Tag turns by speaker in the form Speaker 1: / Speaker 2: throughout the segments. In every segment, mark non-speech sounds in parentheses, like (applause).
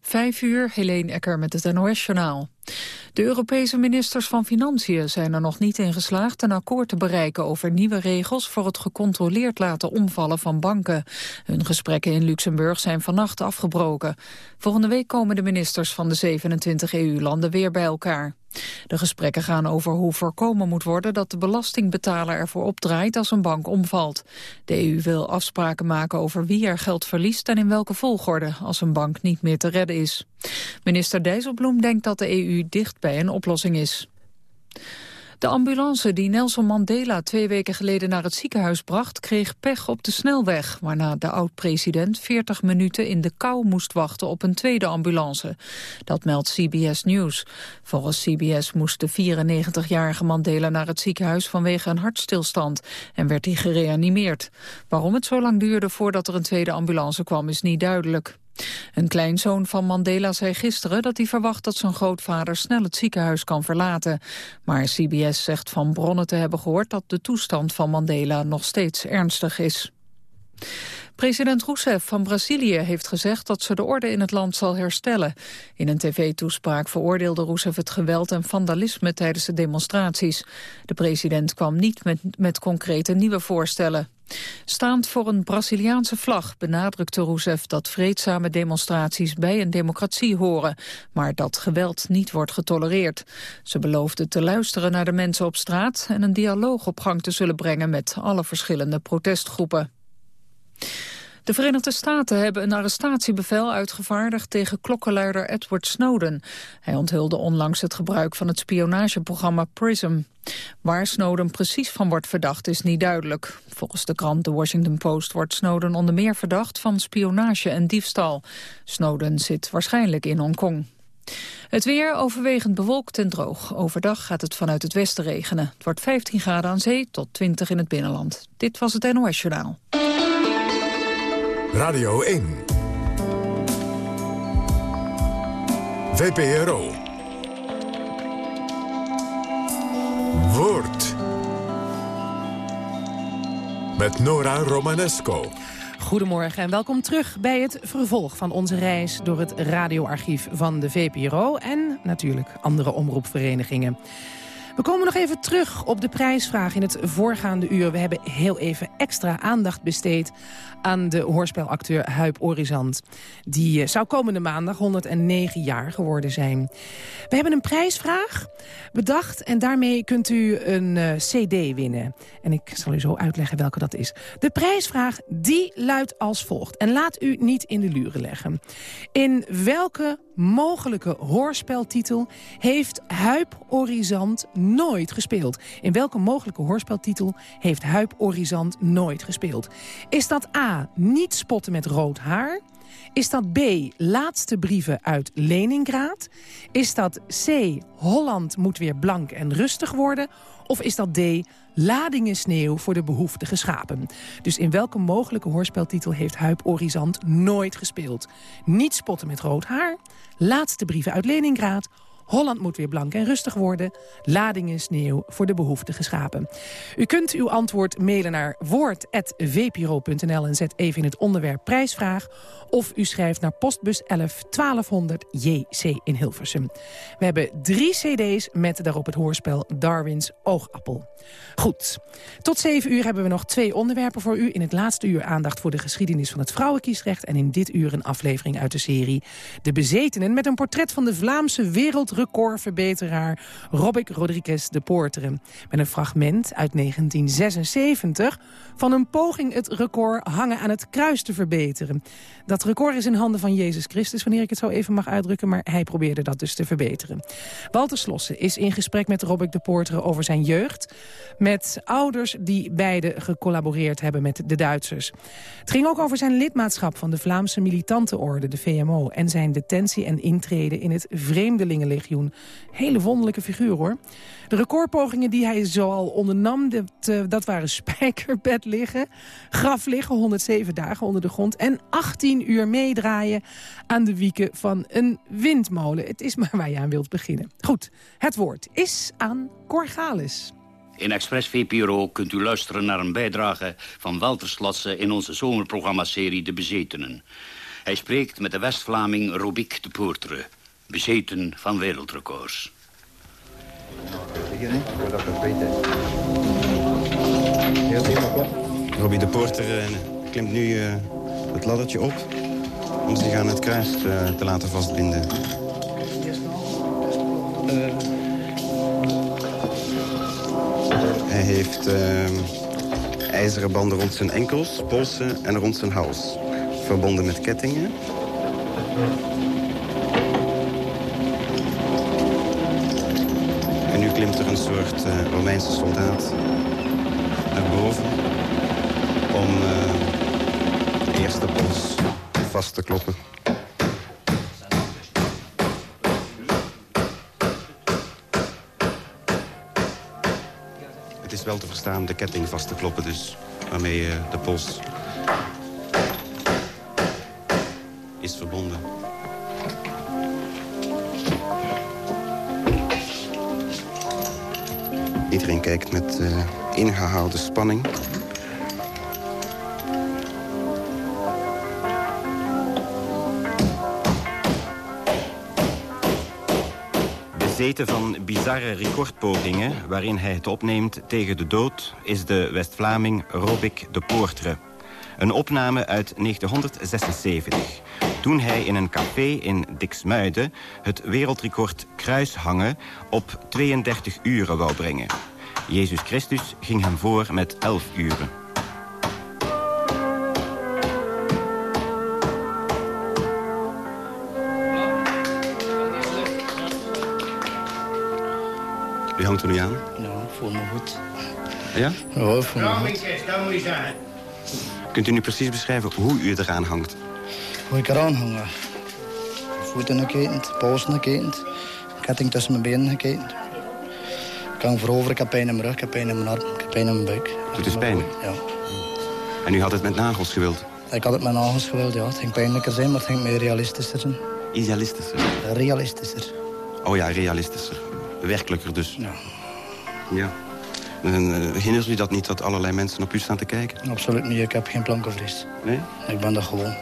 Speaker 1: Vijf uur, Helene Ecker met het NOS-journaal. De Europese ministers van Financiën zijn er nog niet in geslaagd een akkoord te bereiken over nieuwe regels voor het gecontroleerd laten omvallen van banken. Hun gesprekken in Luxemburg zijn vannacht afgebroken. Volgende week komen de ministers van de 27 EU-landen weer bij elkaar. De gesprekken gaan over hoe voorkomen moet worden dat de belastingbetaler ervoor opdraait als een bank omvalt. De EU wil afspraken maken over wie er geld verliest en in welke volgorde als een bank niet meer te redden is. Minister Dijsselbloem denkt dat de EU dicht bij een oplossing is. De ambulance die Nelson Mandela twee weken geleden naar het ziekenhuis bracht... kreeg pech op de snelweg, waarna de oud-president 40 minuten in de kou moest wachten op een tweede ambulance. Dat meldt CBS News. Volgens CBS moest de 94-jarige Mandela naar het ziekenhuis vanwege een hartstilstand... en werd hij gereanimeerd. Waarom het zo lang duurde voordat er een tweede ambulance kwam is niet duidelijk. Een kleinzoon van Mandela zei gisteren dat hij verwacht dat zijn grootvader snel het ziekenhuis kan verlaten. Maar CBS zegt van bronnen te hebben gehoord dat de toestand van Mandela nog steeds ernstig is. President Rousseff van Brazilië heeft gezegd dat ze de orde in het land zal herstellen. In een tv-toespraak veroordeelde Rousseff het geweld en vandalisme tijdens de demonstraties. De president kwam niet met, met concrete nieuwe voorstellen. Staand voor een Braziliaanse vlag benadrukte Rousseff dat vreedzame demonstraties bij een democratie horen, maar dat geweld niet wordt getolereerd. Ze beloofde te luisteren naar de mensen op straat en een dialoog op gang te zullen brengen met alle verschillende protestgroepen. De Verenigde Staten hebben een arrestatiebevel uitgevaardigd tegen klokkenluider Edward Snowden. Hij onthulde onlangs het gebruik van het spionageprogramma PRISM. Waar Snowden precies van wordt verdacht is niet duidelijk. Volgens de krant The Washington Post wordt Snowden onder meer verdacht van spionage en diefstal. Snowden zit waarschijnlijk in Hongkong. Het weer overwegend bewolkt en droog. Overdag gaat het vanuit het westen regenen. Het wordt 15 graden aan zee tot 20 in het binnenland. Dit was het NOS Journaal.
Speaker 2: Radio 1. VPRO. Woord. Met Nora Romanesco.
Speaker 3: Goedemorgen en welkom terug bij het vervolg van onze reis... door het radioarchief van de VPRO en natuurlijk andere omroepverenigingen. We komen nog even terug op de prijsvraag in het voorgaande uur. We hebben heel even extra aandacht besteed aan de hoorspelacteur Huip Orizant. Die eh, zou komende maandag 109 jaar geworden zijn. We hebben een prijsvraag bedacht en daarmee kunt u een uh, cd winnen. En ik zal u zo uitleggen welke dat is. De prijsvraag die luidt als volgt. En laat u niet in de luren leggen. In welke mogelijke hoorspeltitel heeft Huip Orizant nooit gespeeld? In welke mogelijke hoorspeltitel heeft Huip Orizant nooit gespeeld? Is dat A, niet spotten met rood haar? Is dat B, laatste brieven uit Leningrad? Is dat C, Holland moet weer blank en rustig worden? Of is dat D, ladingen sneeuw voor de behoeftige schapen? Dus in welke mogelijke hoorspeltitel heeft Huip Orizant nooit gespeeld? Niet spotten met rood haar, laatste brieven uit Leningrad Holland moet weer blank en rustig worden. Ladingen sneeuw voor de behoeftige schapen. U kunt uw antwoord mailen naar woord.vpro.nl en zet even in het onderwerp prijsvraag. Of u schrijft naar postbus 11 1200 JC in Hilversum. We hebben drie cd's met daarop het hoorspel Darwins Oogappel. Goed, tot zeven uur hebben we nog twee onderwerpen voor u. In het laatste uur aandacht voor de geschiedenis van het vrouwenkiesrecht... en in dit uur een aflevering uit de serie De Bezetenen... met een portret van de Vlaamse wereldrecordverbeteraar Robik Rodriguez de Poorteren. Met een fragment uit 1976 van een poging het record hangen aan het kruis te verbeteren. Dat record is in handen van Jezus Christus, wanneer ik het zo even mag uitdrukken... maar hij probeerde dat dus te verbeteren. Walter Slossen is in gesprek met Robik de Poorteren over zijn jeugd... met ouders die beide gecollaboreerd hebben met de Duitsers. Het ging ook over zijn lidmaatschap van de Vlaamse Militantenorde, de VMO... en zijn detentie en intrede in het Hele wonderlijke figuur, hoor. De recordpogingen die hij zoal ondernam, dat, uh, dat waren spijkerbed liggen, graf liggen, 107 dagen onder de grond... en 18 uur meedraaien aan de wieken van een windmolen. Het is maar waar je aan wilt beginnen. Goed, het woord is aan Corgalis.
Speaker 4: In Express VPRO kunt u luisteren naar een bijdrage van Walter Slatse... in onze zomerprogrammaserie De Bezetenen. Hij spreekt met de West-Vlaming Robiek de Poortere, bezeten van wereldrecords.
Speaker 5: Robbie de Porter uh, klimt nu uh, het laddertje op om zich aan het kruis uh, te laten vastbinden. Hij heeft ijzeren banden rond zijn enkels, polsen en rond zijn hals. Verbonden met kettingen. En nu klimt er een soort uh, Romeinse soldaat naar boven... om de eerste pols vast te kloppen. Het is wel te verstaan de ketting vast te kloppen, dus waarmee uh, de pols is verbonden. Iedereen kijkt met uh, ingehaalde spanning. Bezeten van bizarre recordpogingen waarin hij het opneemt tegen de dood... is de West-Vlaming Robik de Poortre. Een opname uit 1976 toen hij in een café in Diksmuiden het wereldrecord kruishangen op 32 uren wou brengen. Jezus Christus ging hem voor met 11 uren. U hangt er nu aan?
Speaker 6: Ja, ik voel me goed.
Speaker 5: Ja?
Speaker 6: Ja, ik voel me goed.
Speaker 5: Kunt u nu precies beschrijven hoe u eraan hangt?
Speaker 6: Hoe ik eraan hang. Voeten geketend, polsen geketend. Ketting tussen mijn benen geketend. Ik hang voorover, ik heb pijn in mijn rug, ik heb pijn in mijn arm, ik heb pijn in mijn buik.
Speaker 5: Doet dus pijn?
Speaker 6: Ja.
Speaker 5: En u had het met nagels gewild?
Speaker 6: Ik had het met nagels gewild, ja. Het ging pijnlijker zijn, maar het ging meer realistischer zijn.
Speaker 5: Idealistischer?
Speaker 6: Realistischer.
Speaker 5: Oh ja, realistischer. Werkelijker dus.
Speaker 6: Ja.
Speaker 5: Ja. En, hindert u dat niet dat allerlei mensen op u staan te kijken?
Speaker 6: Absoluut niet, ik heb geen plankenvrees.
Speaker 5: Nee?
Speaker 6: Ik ben dat gewoon.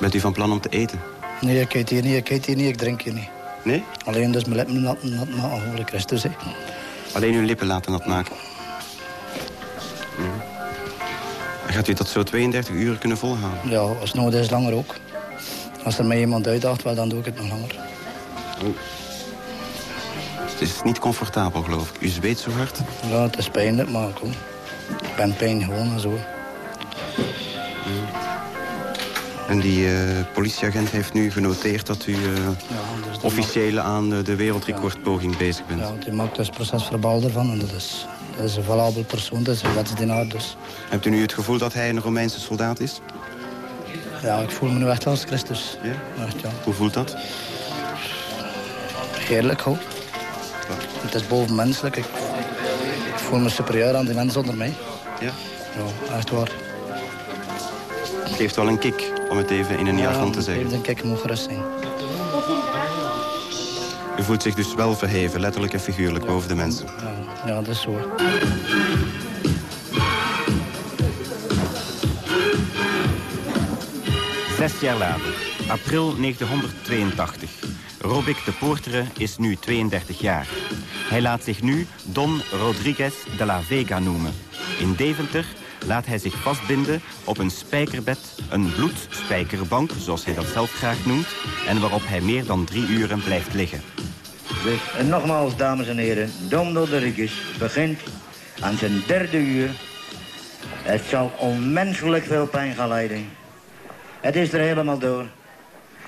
Speaker 5: Bent u van plan om te eten?
Speaker 6: Nee, ik eet hier niet, ik eet hier niet, ik drink hier niet.
Speaker 5: Nee?
Speaker 6: Alleen dus mijn lippen nat, nat maken voor de Christus. Hè.
Speaker 5: Alleen uw lippen laten nat maken? Mm. Gaat u dat zo 32 uur kunnen volhouden?
Speaker 6: Ja, als het nodig is langer ook. Als er mij iemand uitdaagt, wel, dan doe ik het nog langer.
Speaker 5: Oh. Het is niet comfortabel, geloof ik. U zweet zo hard?
Speaker 6: Ja, het is pijnlijk, maar kom. Ik ben pijn gewoon en zo.
Speaker 5: En die uh, politieagent heeft nu genoteerd dat u uh, ja, dus officieel aan uh, de wereldrecordpoging ja. bezig bent.
Speaker 6: Ja, die maakt dus procesverbaal ervan. En dat is, dat is een valabel persoon, dat is een wetsdienaar dus.
Speaker 5: Hebt u nu het gevoel dat hij een Romeinse soldaat is?
Speaker 6: Ja, ik voel me nu echt als Christus.
Speaker 5: Ja?
Speaker 6: Echt, ja.
Speaker 5: Hoe voelt dat?
Speaker 6: Heerlijk, hoor. Het is bovenmenselijk. Ik, ik voel me superieur aan die mensen onder mij.
Speaker 5: Ja?
Speaker 6: Ja, echt waar.
Speaker 5: Het geeft wel een kick, om het even in een jargon te zeggen.
Speaker 6: Kick moet gerust zijn.
Speaker 5: U voelt zich dus wel verheven, letterlijk en figuurlijk, boven de mensen.
Speaker 6: Ja, dat is zo.
Speaker 5: Zes jaar later, april 1982. Robik de Poortere is nu 32 jaar. Hij laat zich nu Don Rodriguez de la Vega noemen. In Deventer laat hij zich vastbinden op een spijkerbed, een bloedspijkerbank, zoals hij dat zelf graag noemt, en waarop hij meer dan drie uren blijft liggen.
Speaker 7: Dus en nogmaals, dames en heren, Don Rodriguez begint aan zijn derde uur. Het zal onmenselijk veel pijn gaan leiden. Het is er helemaal door.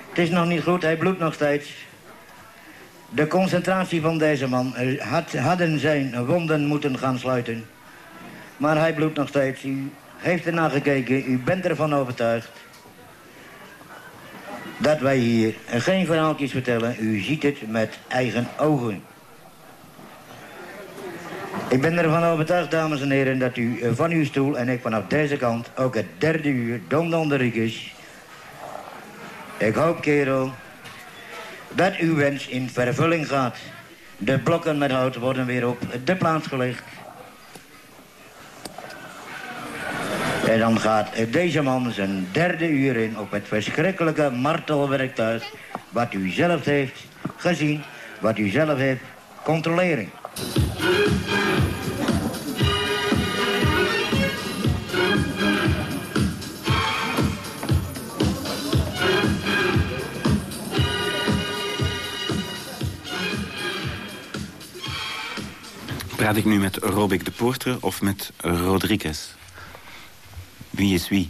Speaker 7: Het is nog niet goed, hij bloedt nog steeds. De concentratie van deze man had, hadden zijn wonden moeten gaan sluiten. Maar hij bloedt nog steeds. U heeft ernaar gekeken, u bent ervan overtuigd. Dat wij hier geen verhaaltjes vertellen, u ziet het met eigen ogen. Ik ben ervan overtuigd, dames en heren, dat u van uw stoel en ik vanaf deze kant ook het derde uur, Don Don de Riekes. Ik hoop, kerel, dat uw wens in vervulling gaat. De blokken met hout worden weer op de plaats gelegd. En dan gaat deze man zijn derde uur in op het verschrikkelijke martelwerktuig... wat u zelf heeft gezien, wat u zelf heeft controleren.
Speaker 5: Praat ik nu met Robik de Poorter of met Rodriguez? Wie is wie?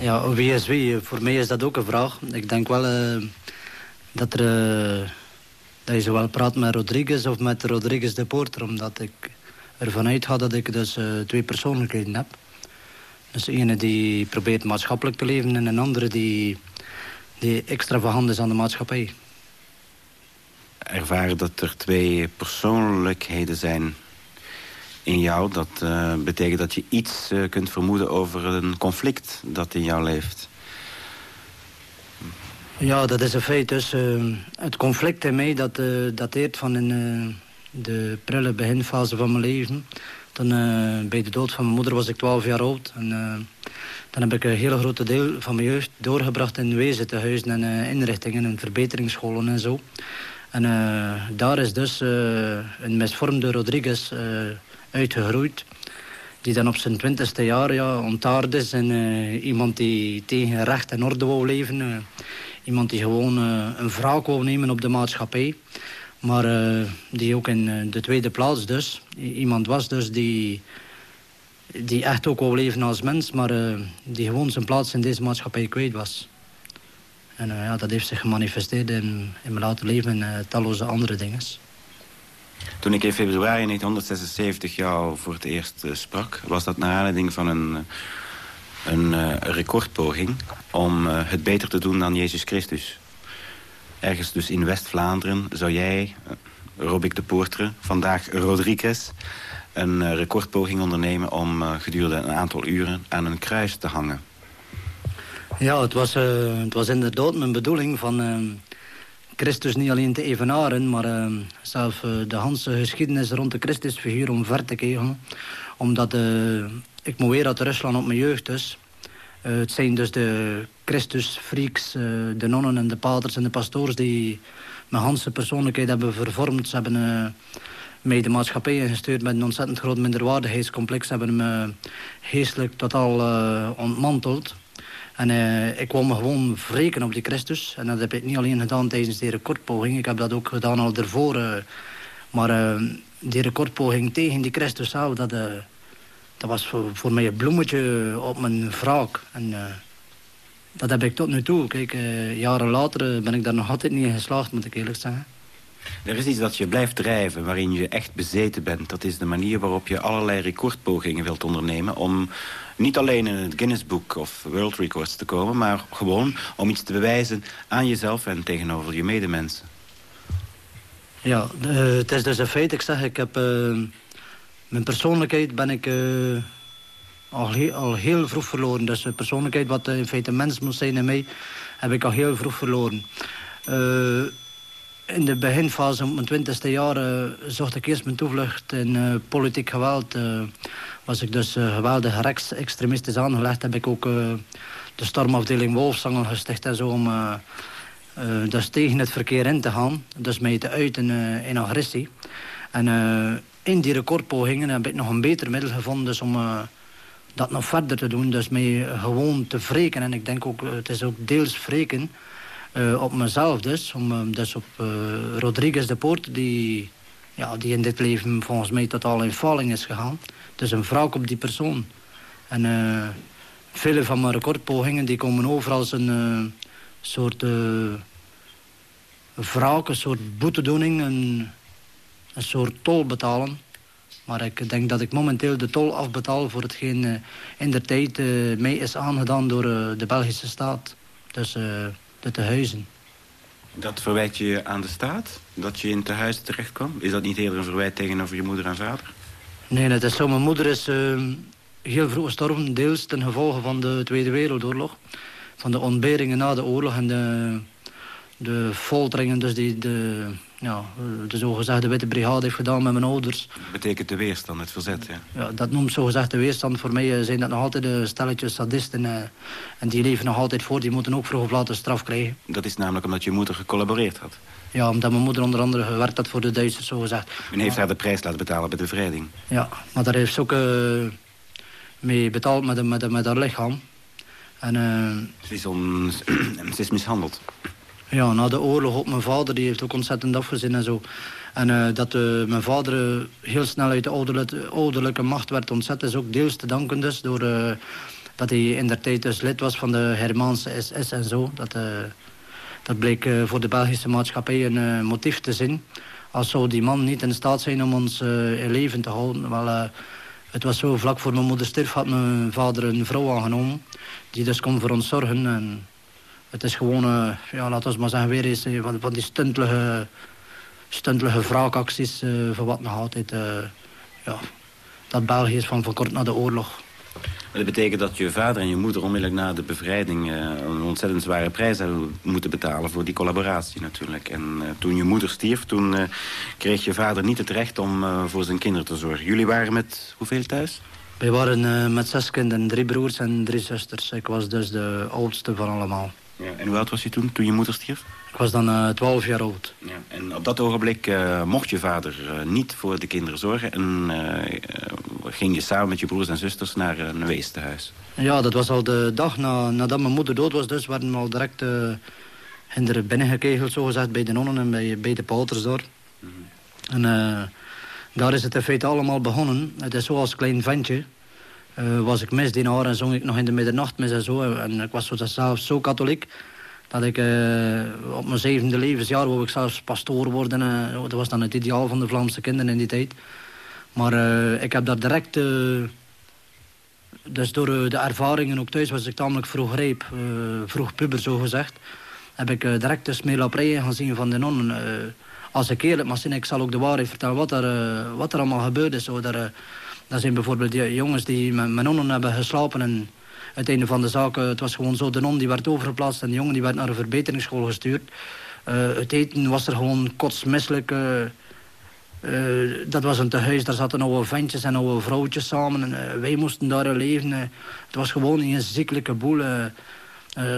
Speaker 6: Ja, wie is wie? Voor mij is dat ook een vraag. Ik denk wel uh, dat, er, uh, dat je zowel praat met Rodriguez of met Rodriguez de Poorter. Omdat ik ervan uitga dat ik dus uh, twee persoonlijkheden heb. Dus de ene die probeert maatschappelijk te leven... en een andere die, die extravagant is aan de maatschappij
Speaker 5: ervaren dat er twee persoonlijkheden zijn in jou. Dat uh, betekent dat je iets uh, kunt vermoeden over een conflict dat in jou leeft.
Speaker 6: Ja, dat is een feit. Dus uh, het conflict in mij dat dateert van in de prille beginfase van mijn leven. Toen, bij de dood van mijn moeder was ik 12 jaar oud. En, dan heb ik een hele grote deel van mijn jeugd doorgebracht in wezentehuizen en inrichtingen en verbeteringsscholen en zo. En daar is dus een misvormde Rodriguez uitgegroeid. Die dan op zijn twintigste jaar ja, ontaard is. En iemand die tegen recht en orde wou leven. iemand die gewoon een wraak wou nemen op de maatschappij. Maar die ook in de tweede plaats dus. Iemand was dus die, die echt ook wou leven als mens. Maar die gewoon zijn plaats in deze maatschappij kwijt was. En ja, dat heeft zich gemanifesteerd in, in mijn later leven en talloze andere dingen.
Speaker 5: Toen ik in februari 1976 jou voor het eerst uh, sprak... was dat naar aanleiding van een, een recordpoging... om het beter te doen dan Jezus Christus. Ergens dus in West-Vlaanderen zou jij, Robik de Poortre... vandaag Rodriguez, een recordpoging ondernemen... om gedurende een aantal uren aan een kruis te hangen.
Speaker 6: Ja, het was, uh, het was inderdaad mijn bedoeling van Christus niet alleen te evenaren... maar uh, zelf de Hanse geschiedenis rond de Christusfiguur omver te krijgen. Omdat ik moet weer uit Rusland op mijn jeugd dus. het zijn dus de Christusfreaks, de nonnen en de paters en de pastoors... die mijn Hanse persoonlijkheid hebben vervormd. Ze hebben mij de maatschappij ingestuurd met een ontzettend groot minderwaardigheidscomplex. Ze hebben me geestelijk totaal ontmanteld... En uh, ik wou me gewoon wreken op die Christus. En dat heb ik niet alleen gedaan tijdens die recordpoging. Ik heb dat ook gedaan al ervoor. Uh, maar uh, die recordpoging tegen die Christus zelf, dat, dat was voor, voor, mij een bloemetje op mijn wraak. En dat heb ik tot nu toe. Kijk, jaren later ben ik daar nog altijd niet in geslaagd, moet ik eerlijk zeggen.
Speaker 5: Er is iets dat je blijft drijven, waarin je echt bezeten bent. Dat is de manier waarop je allerlei recordpogingen wilt ondernemen... om niet alleen in het Guinness Book of World Records te komen... maar gewoon om iets te bewijzen aan jezelf en tegenover je medemensen.
Speaker 6: Ja, uh, het is dus een feit. Ik zeg, ik heb... Uh, mijn persoonlijkheid ben ik... Uh, al, heel, vroeg verloren. Dus de persoonlijkheid wat in feite mens moest zijn in mij... heb ik al heel vroeg verloren. In de beginfase, op mijn twintigste jaren... zocht ik eerst mijn toevlucht in politiek geweld was ik dus uh, geweldig rechtsextremistisch aangelegd. Heb ik ook de stormafdeling Wolfsangel gesticht en zo om dus tegen het verkeer in te gaan. Dus mij te uiten in agressie. En in die recordpogingen heb ik nog een beter middel gevonden dus om dat nog verder te doen. Dus mij gewoon te wreken. En ik denk ook, het is ook deels wreken op mezelf dus. Om, dus op Rodriguez de Poort, die, ja, die in dit leven volgens mij totaal in faling is gegaan. Dus een wraak op die persoon. En vele van mijn recordpogingen die komen over als een soort wraak, een soort boetedoening, een, een soort tol betalen. Maar ik denk dat ik momenteel de tol afbetaal voor hetgeen in de tijd mij is aangedaan door de Belgische staat. Dus de tehuizen.
Speaker 5: Dat verwijt je aan de staat? Dat je in tehuis terecht kwam? Is dat niet eerder een verwijt tegenover je moeder en vader?
Speaker 6: Nee, dat is zo. Mijn moeder is uh, heel vroeg gestorven. Deels ten gevolge van de Tweede Wereldoorlog. Van de ontberingen na de oorlog. En de, de folteringen, dus die de, ja, de zogezegde Witte Brigade heeft gedaan met mijn ouders.
Speaker 5: Dat betekent de weerstand, het verzet, ja.
Speaker 6: Ja, dat noemt zogezegd de weerstand. Voor mij zijn dat nog altijd de stelletjes sadisten. Uh, en die leven nog altijd voor. Die moeten ook vroeg of laat een straf krijgen.
Speaker 5: Dat is namelijk omdat je moeder gecollaboreerd had.
Speaker 6: Ja, omdat mijn moeder onder andere gewerkt had voor de Duitsers, zogezegd.
Speaker 5: Men heeft haar de prijs laten betalen bij de bevrijding.
Speaker 6: Ja, maar daar heeft ze ook uh, mee betaald met, met, met haar lichaam. En, uh,
Speaker 5: ze, is on... (clears throat) ze is mishandeld.
Speaker 6: Ja, na de oorlog ook mijn vader, die heeft ook ontzettend afgezien en zo. En uh, dat uh, mijn vader uh, heel snel uit de ouderlijke, ouderlijke macht werd ontzet... is ook deels te danken dus door dat hij in der tijd dus lid was van de Hermaanse SS en zo. Dat, dat bleek voor de Belgische maatschappij een motief te zijn. Als zou die man niet in staat zijn om ons in leven te houden. Wel, het was zo, vlak voor mijn moeder stierf had mijn vader een vrouw aangenomen... die dus kon voor ons zorgen en het is gewoon, uh, ja, laten we maar zeggen, weer eens uh, van, van die stuntelige, stuntelige wraakacties uh, van wat nog altijd, ja, dat België is van, van kort na de oorlog.
Speaker 5: Maar dat betekent dat je vader en je moeder onmiddellijk na de bevrijding een ontzettend zware prijs hebben moeten betalen voor die collaboratie natuurlijk. En toen je moeder stierf, toen kreeg je vader niet het recht om voor zijn kinderen te zorgen. Jullie waren met hoeveel thuis?
Speaker 6: Wij waren met zes kinderen, drie broers en drie zusters. Ik was dus de oudste van allemaal.
Speaker 5: Ja, en hoe oud was je toen, toen je moeder stierf?
Speaker 6: Ik was dan uh, 12 jaar oud.
Speaker 5: Ja, en op dat ogenblik uh, mocht je vader uh, niet voor de kinderen zorgen... en ging je samen met je broers en zusters naar een weestenhuis.
Speaker 6: Ja, dat was al de dag na, nadat mijn moeder dood was. Dus werden we al direct in de binnengekegeld, zogezegd, bij de nonnen en bij, bij de pauters daar. Mm -hmm. En daar is het in feite allemaal begonnen. Het is zo als klein ventje... Uh, was ik misdienaar en zong ik nog in de middernachtmis en zo. En ik was zo, zelfs zo katholiek dat ik uh, op mijn zevende levensjaar wou ik zelfs pastoor worden. Uh, dat was dan het ideaal van de Vlaamse kinderen in die tijd. Maar ik heb daar direct... dus door de ervaringen ook thuis was ik tamelijk vroeg rijp. vroeg puber, zo gezegd. Heb ik direct de gaan zien van de nonnen. als ik eerlijk zien, ik zal ook de waarheid vertellen wat er, wat er allemaal gebeurd is. Zo, daar, dat zijn bijvoorbeeld die jongens die met nonnen hebben geslapen. En het van de zaak, het was gewoon zo, de non die werd overgeplaatst... en de jongen die werd naar een verbeteringsschool gestuurd. Uh, het eten was er gewoon kotsmisselijk. Uh, dat was een tehuis, daar zaten oude ventjes en oude vrouwtjes samen. En, wij moesten daar leven. het was gewoon een ziekelijke boel.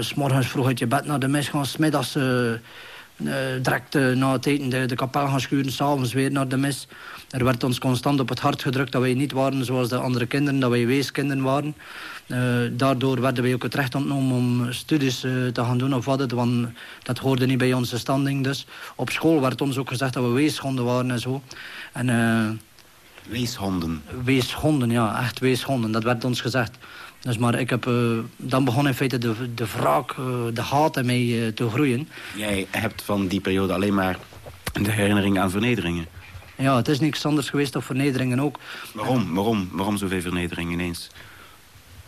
Speaker 6: S morgens vroeg uit je bed naar de mis gaan, smiddags... direct na het eten de, de kapel gaan schuren, s'avonds weer naar de mis. Er werd ons constant op het hart gedrukt dat wij niet waren zoals de andere kinderen, dat wij weeskinderen waren. Uh, daardoor werden wij ook het recht ontnomen om studies uh, te gaan doen of wat, want dat hoorde niet bij onze standing. Dus op school werd ons ook gezegd dat we weeshonden waren en zo. En, uh,
Speaker 5: weeshonden?
Speaker 6: Weeshonden, ja, echt weeshonden, dat werd ons gezegd. Dus maar ik heb, dan begon in feite de, de wraak, de haat in mij te groeien.
Speaker 5: Jij hebt van die periode alleen maar de herinnering aan vernederingen?
Speaker 6: Ja, het is niks anders geweest of vernederingen ook.
Speaker 5: Waarom? Waarom, Waarom zoveel vernedering ineens?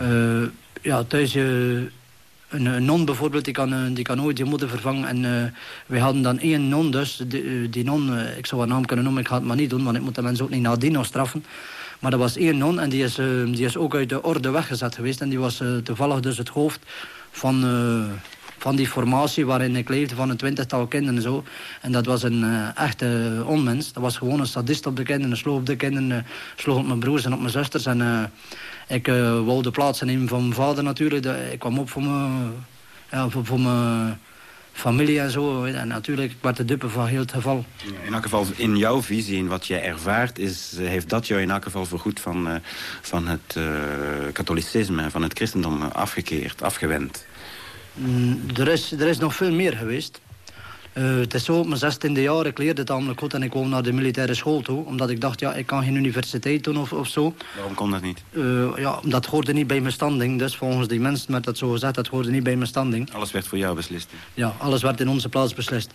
Speaker 6: Uh, ja, thuis... Uh, een, non bijvoorbeeld, die kan, uh, die kan ooit je moeder vervangen. En uh, wij hadden dan één non dus. Die, die non, ik zou haar naam kunnen noemen, ik ga het maar niet doen... want ik moet de mensen ook niet nadien nog straffen. Maar dat was één non en die is, die is ook uit de orde weggezet geweest. En die was toevallig dus het hoofd van van die formatie waarin ik leefde van een twintigtal kinderen en zo. En dat was een uh, echte onmens. Dat was gewoon een sadist op de kinderen, sloeg op de kinderen, uh, sloeg op mijn broers en op mijn zusters. En uh, ik wou de plaats nemen van mijn vader natuurlijk. ik kwam op voor mijn, ja, voor, voor mijn familie en zo. En natuurlijk, ik werd de dupe van heel het geval.
Speaker 5: In elk geval, in jouw visie, in wat jij ervaart... Is, heeft dat jou in elk geval voorgoed van, van het katholicisme... van het christendom afgekeerd, afgewend?
Speaker 6: Mm, er, is, er is nog veel meer geweest. Uh, het is zo, op mijn zestiende jaar, ik leerde het namelijk goed en ik kwam naar de militaire school toe. Omdat ik dacht, ja, ik kan geen universiteit doen of, of zo.
Speaker 5: Waarom kon dat niet?
Speaker 6: Uh, ja, dat hoorde niet bij mijn standing. Dus volgens die mensen werd dat zo gezegd, dat hoorde niet bij mijn standing.
Speaker 5: Alles werd voor jou beslist?
Speaker 6: Ja, alles werd in onze plaats beslist.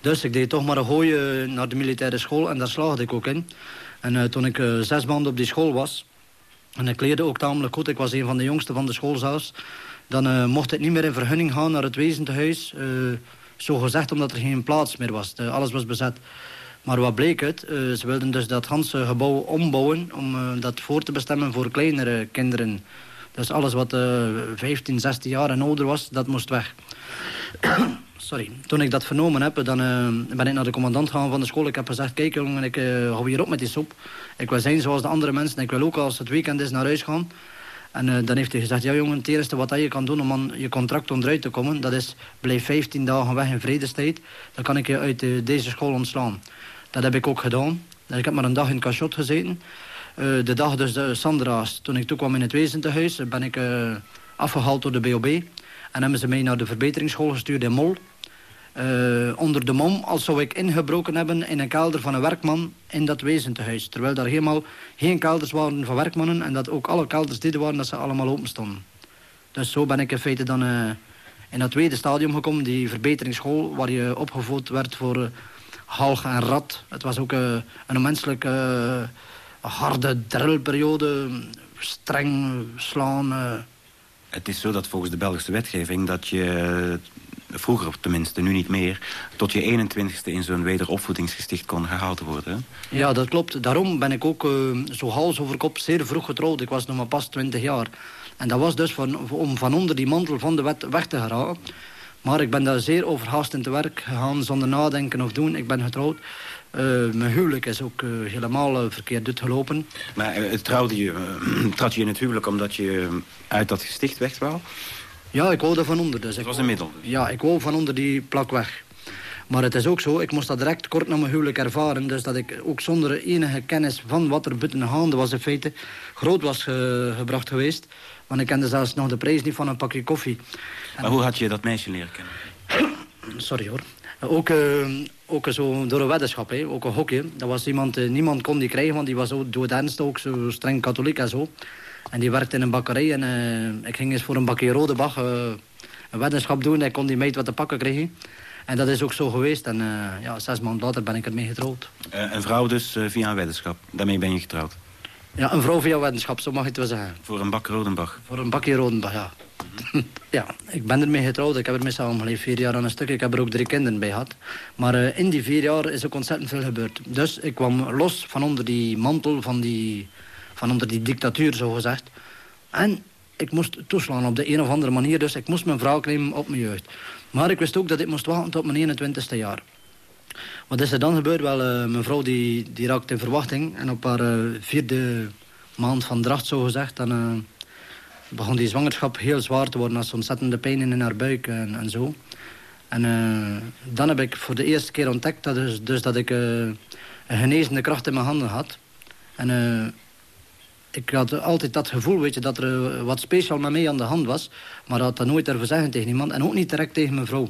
Speaker 6: Dus ik deed toch maar een gooi naar de militaire school en daar slaagde ik ook in. En uh, toen ik zes maanden op die school was, en ik leerde ook tamelijk goed, ik was een van de jongsten van de school zelfs... Dan uh, mocht het niet meer in vergunning gaan naar het wezentehuis. Uh, zo gezegd omdat er geen plaats meer was. De, alles was bezet. Maar wat bleek het? Ze wilden dus dat Hanse gebouw ombouwen... om dat voor te bestemmen voor kleinere kinderen. Dus alles wat 15, 16 jaar en ouder was, dat moest weg. (coughs) sorry. Toen ik dat vernomen heb, dan ben ik naar de commandant gegaan van de school. Ik heb gezegd, kijk jongen, ik hou hier op met die soep. Ik wil zijn zoals de andere mensen. Ik wil ook als het weekend is naar huis gaan. En uh, dan heeft hij gezegd, ja jongen, het eerste wat je kan doen om aan je contract onderuit te komen... dat is, blijf 15 dagen weg in vredestijd. Dan kan ik je uit deze school ontslaan. Dat heb ik ook gedaan. Ik heb maar een dag in cachot gezeten. de dag dus de Sandra's, toen ik toekwam in het wezentehuis... ben ik afgehaald door de BOB. En hebben ze mij naar de verbeteringsschool gestuurd in Mol. Uh, onder de mom, als zou ik ingebroken hebben in een kelder van een werkman in dat wezentehuis. Terwijl daar helemaal geen kelders waren van werkmannen en dat ook alle kelders dit waren dat ze allemaal open stonden. Dus zo ben ik in feite dan uh, in dat tweede stadium gekomen, die verbeteringsschool, waar je opgevoed werd voor uh, halg en rat. Het was ook een onmenselijke harde drillperiode, streng slaan
Speaker 5: het is zo dat volgens de Belgische wetgeving... dat je vroeger tenminste, nu niet meer... tot je 21ste in zo'n wederopvoedingsgesticht kon gehaald worden.
Speaker 6: Ja, dat klopt. Daarom ben ik ook uh, zo hals over kop zeer vroeg getrouwd. Ik was nog maar pas 20 jaar. En dat was dus van, om van onder die mantel van de wet weg te geraken. Maar ik ben daar zeer overhaast in te werk gegaan, zonder nadenken of doen. Ik ben getrouwd. Uh, mijn huwelijk is ook uh, helemaal uh, verkeerd uitgelopen.
Speaker 5: Maar trouwde je, (clears throat) trad je in het huwelijk omdat je uit dat gesticht weg wou?
Speaker 6: Ja, ik wou er van onder. Dus
Speaker 5: het was een middel?
Speaker 6: Ja, ik wou van onder die plak weg. Maar het is ook zo, ik moest dat direct kort na mijn huwelijk ervaren. Dus dat ik ook zonder enige kennis van wat er buiten de handen was in feite... groot was gebracht geweest. Want ik kende zelfs nog de prijs niet van een pakje koffie.
Speaker 5: Maar hoe had je dat meisje leren kennen? (coughs)
Speaker 6: Sorry hoor. Ook, uh, ook zo door een weddenschap, hè. ook een hokje. Dat was iemand, uh, niemand kon die krijgen, want die was zo door het ook zo streng katholiek en zo. En die werkte in een bakkerij en uh, ik ging eens voor een bakje Rodebach een weddenschap doen. En ik kon die meid wat te pakken krijgen. En dat is ook zo geweest. En ja, zes maanden later ben ik ermee getrouwd.
Speaker 5: een vrouw dus via een weddenschap. Daarmee ben je getrouwd?
Speaker 6: Ja, een vrouw via weddenschap, zo mag je het wel zeggen.
Speaker 5: Voor een bak Rodenbach?
Speaker 6: Voor een bakje Rodenbach, ja. (laughs) ja, ik ben ermee getrouwd. Ik heb er mee samengeleefd, vier jaar aan een stuk. Ik heb er ook drie kinderen bij gehad. Maar uh, in die vier jaar is ook ontzettend veel gebeurd. Dus ik kwam los van onder die mantel, van, die, van onder die dictatuur, zo gezegd. En ik moest toeslaan op de een of andere manier. Dus ik moest mijn vrouw nemen op mijn jeugd. Maar ik wist ook dat ik moest wachten tot mijn 21ste jaar. Wat is er dan gebeurd? Wel, uh, mijn vrouw die, die raakte in verwachting. En op haar uh, vierde maand van dracht, zo gezegd... Dan, begon die zwangerschap heel zwaar te worden... als ontzettende pijn in haar buik en, en zo. En dan heb ik voor de eerste keer ontdekt dat, dus, dus dat ik een genezende kracht in mijn handen had. En ik had altijd dat gevoel, weet je, dat er wat speciaal met mij aan de hand was. Maar had dat nooit durven zeggen tegen iemand. En ook niet direct tegen mijn vrouw.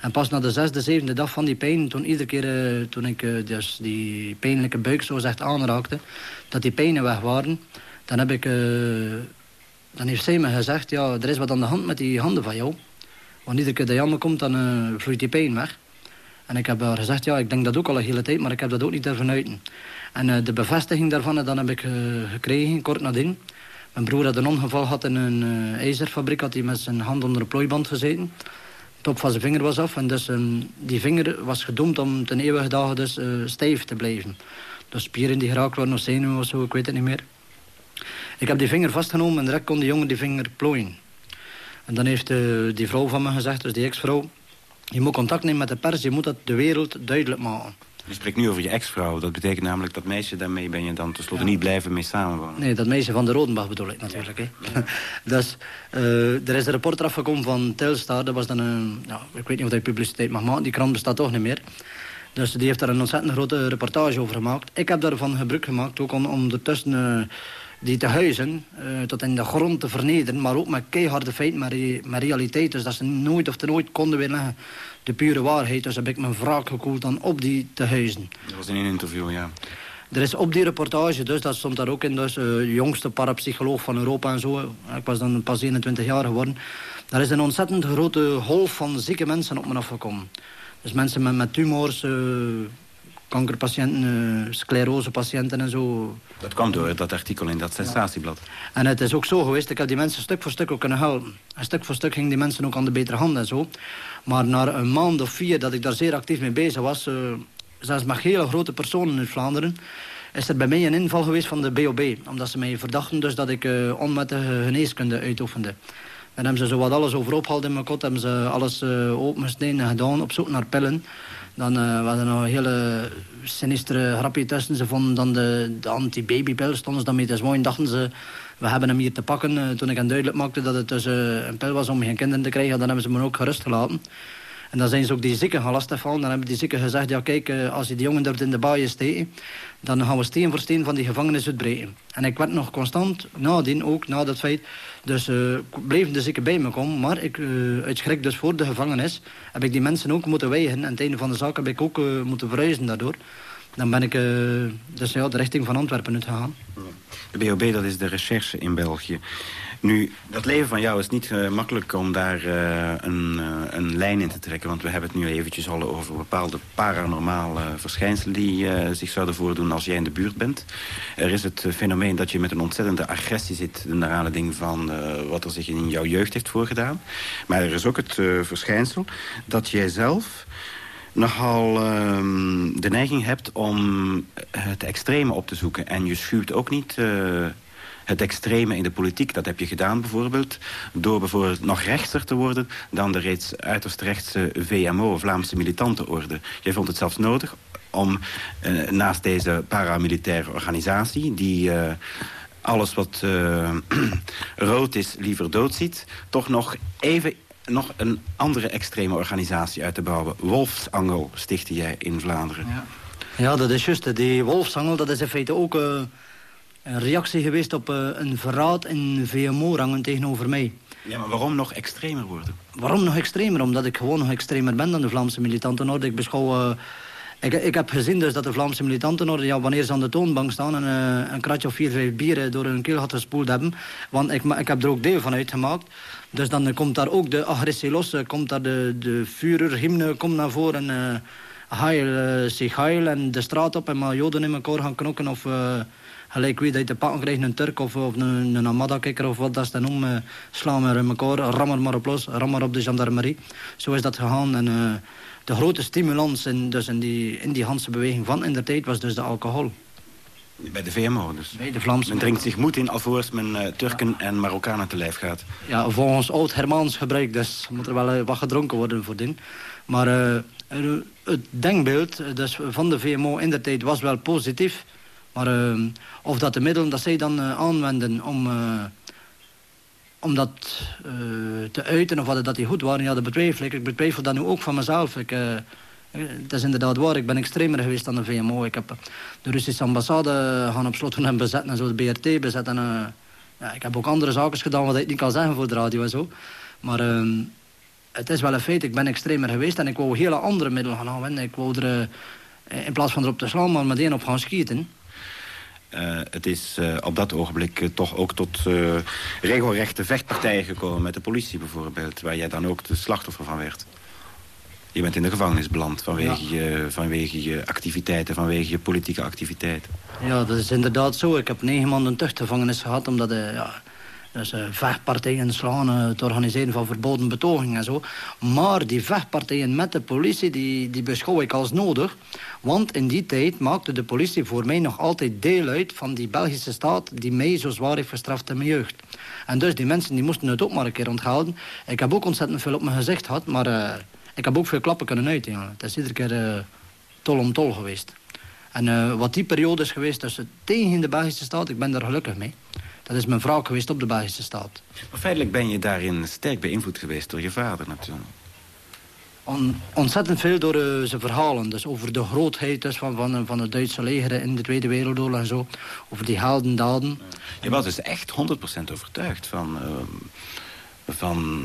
Speaker 6: En pas na de zesde, zevende dag van die pijn, toen iedere keer toen ik dus die pijnlijke buik zo zegt aanraakte, dat die pijnen weg waren, dan heb ik dan heeft zij me gezegd, ja, er is wat aan de hand met die handen van jou. Want iedere keer dat handen komt, dan vloeit die pijn weg. En ik heb haar gezegd, ja, ik denk dat ook al een hele tijd, maar ik heb dat ook niet durven uiten. En uh, de bevestiging daarvan dan heb ik uh, gekregen, kort nadien. Mijn broer had een ongeval gehad in een ijzerfabriek, had hij met zijn hand onder een plooiband gezeten. De top van zijn vinger was af en dus ehm, die vinger was gedoemd om ten eeuwige dagen dus stijf te blijven. De spieren die geraakt waren of zenuwen of zo, ik weet het niet meer. Ik heb die vinger vastgenomen en direct kon die jongen die vinger plooien. En dan heeft uh, die vrouw van me gezegd, dus die ex-vrouw... je moet contact nemen met de pers, je moet dat de wereld duidelijk maken.
Speaker 5: Je spreekt nu over je ex-vrouw. Dat betekent namelijk dat meisje, daarmee ben je dan tenslotte niet blijven mee samenwonen.
Speaker 6: Nee, dat meisje van de Rodenbach bedoel ik natuurlijk. Hè. (laughs) dus uh, er is een rapport afgekomen van Telstar. Dat was dan een, nou, ik weet niet of hij publiciteit mag maken. Die krant bestaat toch niet meer. Dus die heeft daar een ontzettend grote reportage over gemaakt. Ik heb daarvan gebruik gemaakt, ook om ondertussen... Uh, die te huizen, uh, tot in de grond te vernederen... maar ook met keiharde feiten, met, met realiteit. Dus dat ze nooit of te nooit konden willen de pure waarheid. Dus heb ik mijn wraak gekoeld dan op die te huizen.
Speaker 5: Dat was in een interview, ja.
Speaker 6: Er is op die reportage, dus dat stond daar ook in... dus uh, jongste parapsycholoog van Europa en zo. Ik was dan pas 21 jaar geworden. Daar is een ontzettend grote golf van zieke mensen op me afgekomen. Dus mensen met, met tumors... Uh, kankerpatiënten, uh, sclerosepatiënten en zo.
Speaker 5: Dat kwam door dat artikel in dat sensatieblad.
Speaker 6: En het is ook zo geweest, ik heb die mensen stuk voor stuk ook kunnen helpen. En stuk voor stuk gingen die mensen ook aan de betere hand en zo. Maar na een maand of vier dat ik daar zeer actief mee bezig was... Uh, zelfs met hele grote personen in Vlaanderen... is er bij mij een inval geweest van de BOB. Omdat ze mij verdachten dus dat ik uh, onwettige geneeskunde uitoefende. En hebben ze zo wat alles over opgehaald in mijn kot. Hebben ze alles uh, opengesneden en gedaan op zoek naar pillen. Dan uh, waren er nog hele sinistere grapje tussen. Ze vonden dan de, de anti-babypil, stonden ze dan mee te. Dachten ze, we hebben hem hier te pakken. Uh, toen ik hen duidelijk maakte dat het dus uh, een pil was om geen kinderen te krijgen... dan hebben ze me ook gerust gelaten. En dan zijn ze ook die zieken gaan lastigvallen. Dan hebben die zieken gezegd, ja kijk, als je die jongen durft in de baaien steken... dan gaan we steen voor steen van die gevangenis uitbreken. En ik werd nog constant, nadien ook, na dat feit... Dus uh, bleven de zieken bij me komen. Maar ik, uh, uit schrik dus voor de gevangenis... heb ik die mensen ook moeten weigeren. En het einde van de zaak heb ik ook moeten verhuizen daardoor. Dan ben ik dus ja, de richting van Antwerpen uitgegaan.
Speaker 5: De BOB, dat is de recherche in België. Nu, dat leven van jou is niet uh, makkelijk om daar uh, een, uh, een lijn in te trekken. Want we hebben het nu eventjes al over bepaalde paranormale verschijnselen... die zich zouden voordoen als jij in de buurt bent. Er is het fenomeen dat je met een ontzettende agressie zit... naar aanleiding van wat er zich in jouw jeugd heeft voorgedaan. Maar er is ook het verschijnsel dat jij zelf nogal um, de neiging hebt om het extreme op te zoeken. En je schuwt ook niet het extreme in de politiek. Dat heb je gedaan bijvoorbeeld door bijvoorbeeld nog rechtser te worden... dan de reeds uiterst rechtse VMO, Vlaamse Militantenorde. Jij vond het zelfs nodig om uh, naast deze paramilitaire organisatie... die uh, alles wat uh, (clears throat) rood is liever doodziet... toch nog even nog een andere extreme organisatie uit te bouwen. Wolfsangel stichtte jij in Vlaanderen.
Speaker 6: Ja, ja dat is juist. Die Wolfsangel dat is in feite ook een reactie geweest op uh, een verraad in VMO-rangen tegenover mij.
Speaker 5: Ja, maar waarom nog extremer worden?
Speaker 6: Waarom nog extremer? Omdat ik gewoon nog extremer ben dan de Vlaamse militantenorde. Ik beschouw... Uh, ik, ik, heb gezien dus dat de Vlaamse militantenorde, ja, wanneer ze aan de toonbank staan... en uh, een kratje of vier, vijf bieren door hun keel had gespoeld hebben... want ik, ik heb er ook deel van uitgemaakt... Dus dan komt daar ook de agressie los, komt daar de, de Führer-hymne komt naar voren... en uh, heil, zich heil en de straat op en maar joden in elkaar gaan knokken... of gelijk wie dat je te pakken krijgt, een Turk of, of een, een Amada-kikker of wat dat ze dan noemen. Slaan we in elkaar, ram er maar op los, ram maar op de gendarmerie. Zo is dat gegaan en uh, de grote stimulans in, dus in die, in die Hanse beweging van in de tijd was dus de alcohol.
Speaker 5: Bij de VMO dus?
Speaker 6: Bij de Vlaamse.
Speaker 5: Men drinkt zich moed in alvorens men uh, Turken ja. en Marokkanen te lijf gaat.
Speaker 6: Ja, volgens oud-Hermaans gebruik, dus moet er wel uh, wat gedronken worden voordien. Maar het denkbeeld dus van de VMO in de tijd was wel positief. Maar uh, of dat de middelen dat zij dan uh, aanwenden om, uh, om dat te uiten of wat dat die goed waren, ja, dat betwijfel ik. Ik betwijfel dat nu ook van mezelf. Ik, het is inderdaad waar, ik ben extremer geweest dan de VMO. Ik heb de Russische ambassade gaan op slot en bezet en zo, de BRT bezet. En, ja, ik heb ook andere zaken gedaan wat ik niet kan zeggen voor de radio en zo. Maar het is wel een feit, ik ben extremer geweest en ik wou hele andere middelen gaan aanwenden. Ik wou er in plaats van erop te slaan, maar meteen op gaan schieten.
Speaker 5: Uh, het is uh, op dat ogenblik uh, toch ook tot regelrechte vechtpartijen gekomen... met de politie bijvoorbeeld, waar jij dan ook de slachtoffer van werd. Je bent in de gevangenis beland vanwege, ja. je, vanwege je activiteiten, vanwege je politieke activiteiten.
Speaker 6: Ja, dat is inderdaad zo. Ik heb negen maanden tuchtgevangenis gehad, omdat... ja, dus uh, vechtpartijen slaan, uh, het organiseren van verboden betogingen en zo. Maar die vechtpartijen met de politie, die, die beschouw ik als nodig. Want in die tijd maakte de politie voor mij nog altijd deel uit... van die Belgische staat die mij zo zwaar heeft gestraft in mijn jeugd. En dus die mensen die moesten het ook maar een keer onthouden. Ik heb ook ontzettend veel op mijn gezicht gehad, maar uh, ik heb ook veel klappen kunnen uitdelen. Het is iedere keer tol om tol geweest. En wat die periode is geweest tussen tegen de Belgische staat, ik ben daar gelukkig mee. Dat is mijn vrouw geweest op de Belgische staat.
Speaker 5: Maar feitelijk ben je daarin sterk beïnvloed geweest door je vader natuurlijk.
Speaker 6: On, ontzettend veel door uh, zijn verhalen. Dus over de grootheid dus van, van, van het Duitse leger in de Tweede Wereldoorlog en zo. Over die heldendaden.
Speaker 5: Je was dus echt 100% overtuigd van, uh, van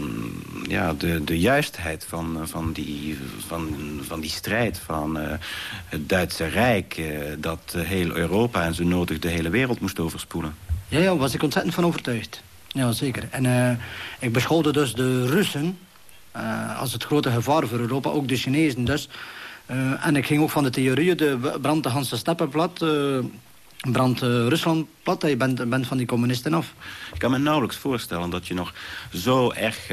Speaker 5: ja, de, de juistheid van, van, die, van, van die strijd. Van uh, het Duitse Rijk dat heel Europa en zo nodig de hele wereld moest overspoelen.
Speaker 6: Ja, ja, was ik ontzettend van overtuigd. Ja, zeker. En uh, ik beschouwde dus de Russen uh, als het grote gevaar voor Europa, ook de Chinezen dus. Uh, en ik ging ook van de theorieën, de brand de Hanse steppen plat, brand Rusland plat, je bent, bent van die communisten af.
Speaker 5: Ik kan me nauwelijks voorstellen dat je nog zo erg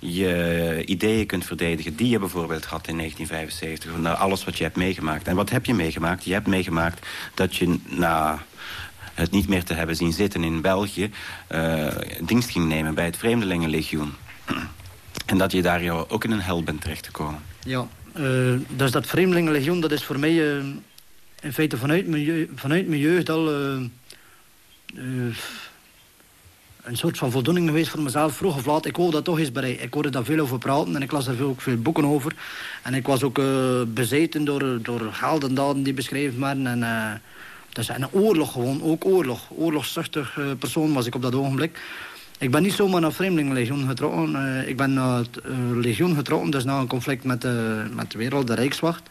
Speaker 5: je ideeën kunt verdedigen... die je bijvoorbeeld had in 1975, naar alles wat je hebt meegemaakt. En wat heb je meegemaakt? Je hebt meegemaakt dat je na het niet meer te hebben zien zitten in België... Uh, dienst ging nemen bij het Vreemdelingenlegioen. (clears throat) En dat je daar ook in een hel bent terechtgekomen.
Speaker 6: Ja, uh, dus dat Vreemdelingenlegioen, dat is voor mij uh, in feite vanuit mijn, vanuit mijn jeugd al... Een soort van voldoening geweest voor mezelf. Vroeg of laat, ik wou dat toch eens bereiken. Ik hoorde daar veel over praten en ik las er ook veel boeken over. En ik was ook bezeten door, door heldendaden die beschreven werden. En, dus een oorlog gewoon, ook oorlog. Oorlogszuchtig uh, persoon was ik op dat ogenblik. Ik ben niet zomaar naar Vreemdelingenlegioen getrokken. ik ben naar het legioen getrokken, dus na een conflict met, met de wereld, de Rijkswacht.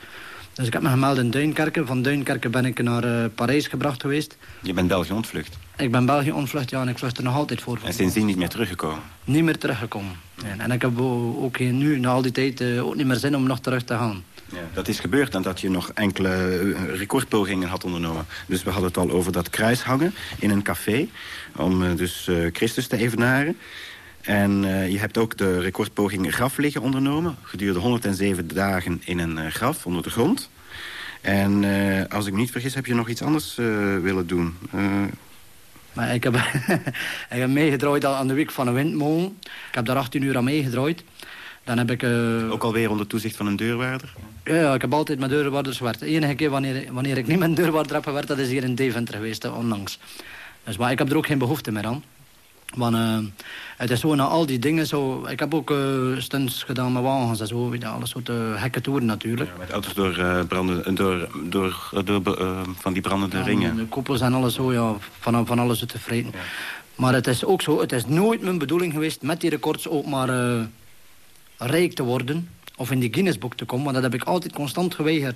Speaker 6: Dus ik heb me gemeld in Duinkerken. Van Duinkerken ben ik naar uh, Parijs gebracht geweest.
Speaker 5: Je bent België ontvlucht?
Speaker 6: Ik ben België ontvlucht, ja, en ik vlucht er nog altijd voor.
Speaker 5: En sindsdien niet meer teruggekomen?
Speaker 6: Niet meer teruggekomen. En, en ik heb ook nu, na al die tijd, ook niet meer zin om nog terug te gaan.
Speaker 5: Ja, dat is gebeurd nadat je nog enkele uh, recordpogingen had ondernomen. Dus we hadden het al over dat kruis hangen in een café. Om dus Christus te evenaren. En je hebt ook de recordpoging grafliggen ondernomen. Gedurende 107 dagen in een graf onder de grond. En als ik me niet vergis, heb je nog iets anders willen doen.
Speaker 6: Maar ik heb, (laughs) ik heb meegedraaid aan de week van een windmolen. Ik heb daar 18 uur aan meegedraaid. Dan heb ik... Uh...
Speaker 5: Ook alweer onder toezicht van een deurwaarder?
Speaker 6: Ja, ik heb altijd met deurwaarders gewerkt. De enige keer wanneer, wanneer ik niet een deurwaarder heb gewerkt... dat is hier in Deventer geweest, onlangs. Dus, maar ik heb er ook geen behoefte meer aan. Want uh, het is zo na al die dingen zo... Ik heb ook uh, stunts gedaan met wagens en zo. Alles soort uh, gekke toeren natuurlijk. Ja,
Speaker 5: met auto's door, branden, door, door, door van die brandende ringen.
Speaker 6: De koppels en alles zo, ja. Van, van alles te vreten. Ja. Maar het is ook zo, het is nooit mijn bedoeling geweest... met die records ook maar rijk te worden of in die Guinnessboek te komen. Want dat heb ik altijd constant geweigerd.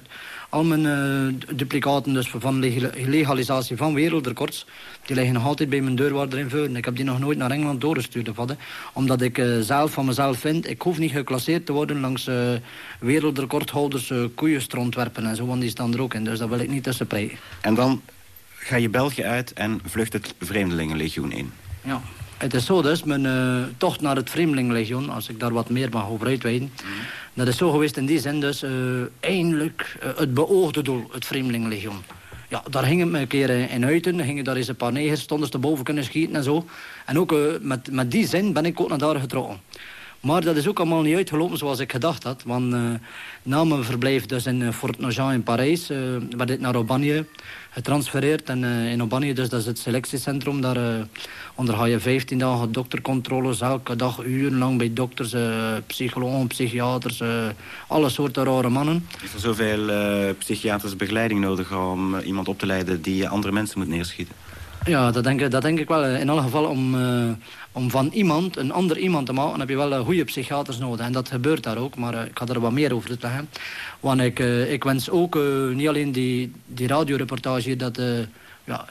Speaker 6: Al mijn uh, duplicaten dus van legalisatie van wereldrecords... die liggen nog altijd bij mijn deurwaarder in Veuren. Ik heb die nog nooit naar Engeland doorgestuurd. Of omdat ik uh, zelf van mezelf vind... ik hoef niet geclasseerd te worden langs uh, wereldrecordhouders... koeienstrontwerpen en zo, want die staan er ook in. Dus dat wil ik niet tussen.
Speaker 5: En dan ga je België uit en vlucht het Vreemdelingenlegioen in.
Speaker 6: Ja. Het is zo dus, mijn uh, tocht naar het Vreemdelingenlegioen... als ik daar wat meer mag over uitweiden... Mm. dat is zo geweest in die zin dus... Uh, eindelijk uh, het beoogde doel, het Vreemdelingenlegioen. Ja, daar ging het me een keer in uiten. Gingen daar eens een paar negers, stonden te boven kunnen schieten en zo. En ook met, met die zin ben ik ook naar daar getrokken. Maar dat is ook allemaal niet uitgelopen zoals ik gedacht had. Want uh, na mijn verblijf dus in Fort Nogent in Parijs... Uh, werd ik naar Aubagne getransfereerd. En in Aubagne, dus dat is het selectiecentrum... daar onderga je 15 dagen doktercontroles. Elke dag urenlang bij dokters, psychologen, psychiaters... alle soorten rare mannen.
Speaker 5: Is er zoveel psychiatrische begeleiding nodig... om iemand op te leiden die andere mensen moet neerschieten?
Speaker 6: Ja, dat denk, ik, dat denk ik wel. In alle geval om, uh, om van iemand, een ander iemand te maken... heb je wel uh, goede psychiaters nodig. En dat gebeurt daar ook, maar ik ga er wat meer over zeggen. Want ik, ik wens ook niet alleen die, die radioreportage... dat ja,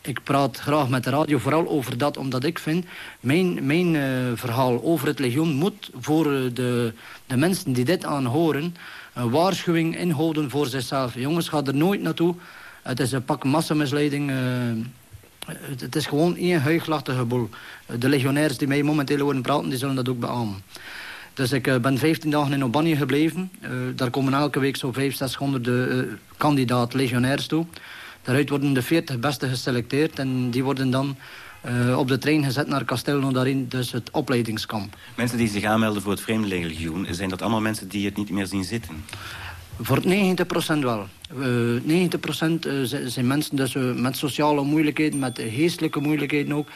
Speaker 6: ik praat graag met de radio, vooral over dat, omdat ik vind... mijn, mijn verhaal over het legioen moet voor de, de mensen die dit aanhoren... een waarschuwing inhouden voor zichzelf. Jongens, ga er nooit naartoe. Het is een pak massamisleiding het is gewoon één huiglachtige boel. De legionairs die mij momenteel horen praten, die zullen dat ook beamen. Dus ik uh, ben 15 dagen in Albanië gebleven. Daar komen elke week zo'n 500, 600 uh, kandidaat legionairs toe. Daaruit worden de 40 beste geselecteerd en die worden dan op de trein gezet naar Castello daarin, dus het opleidingskamp.
Speaker 5: Mensen die zich aanmelden voor het Vreemdelingenlegioen, zijn dat allemaal mensen die het niet meer zien zitten?
Speaker 6: Voor 90% wel. Uh, 90% zijn mensen dus, uh, met sociale moeilijkheden, met geestelijke moeilijkheden ook.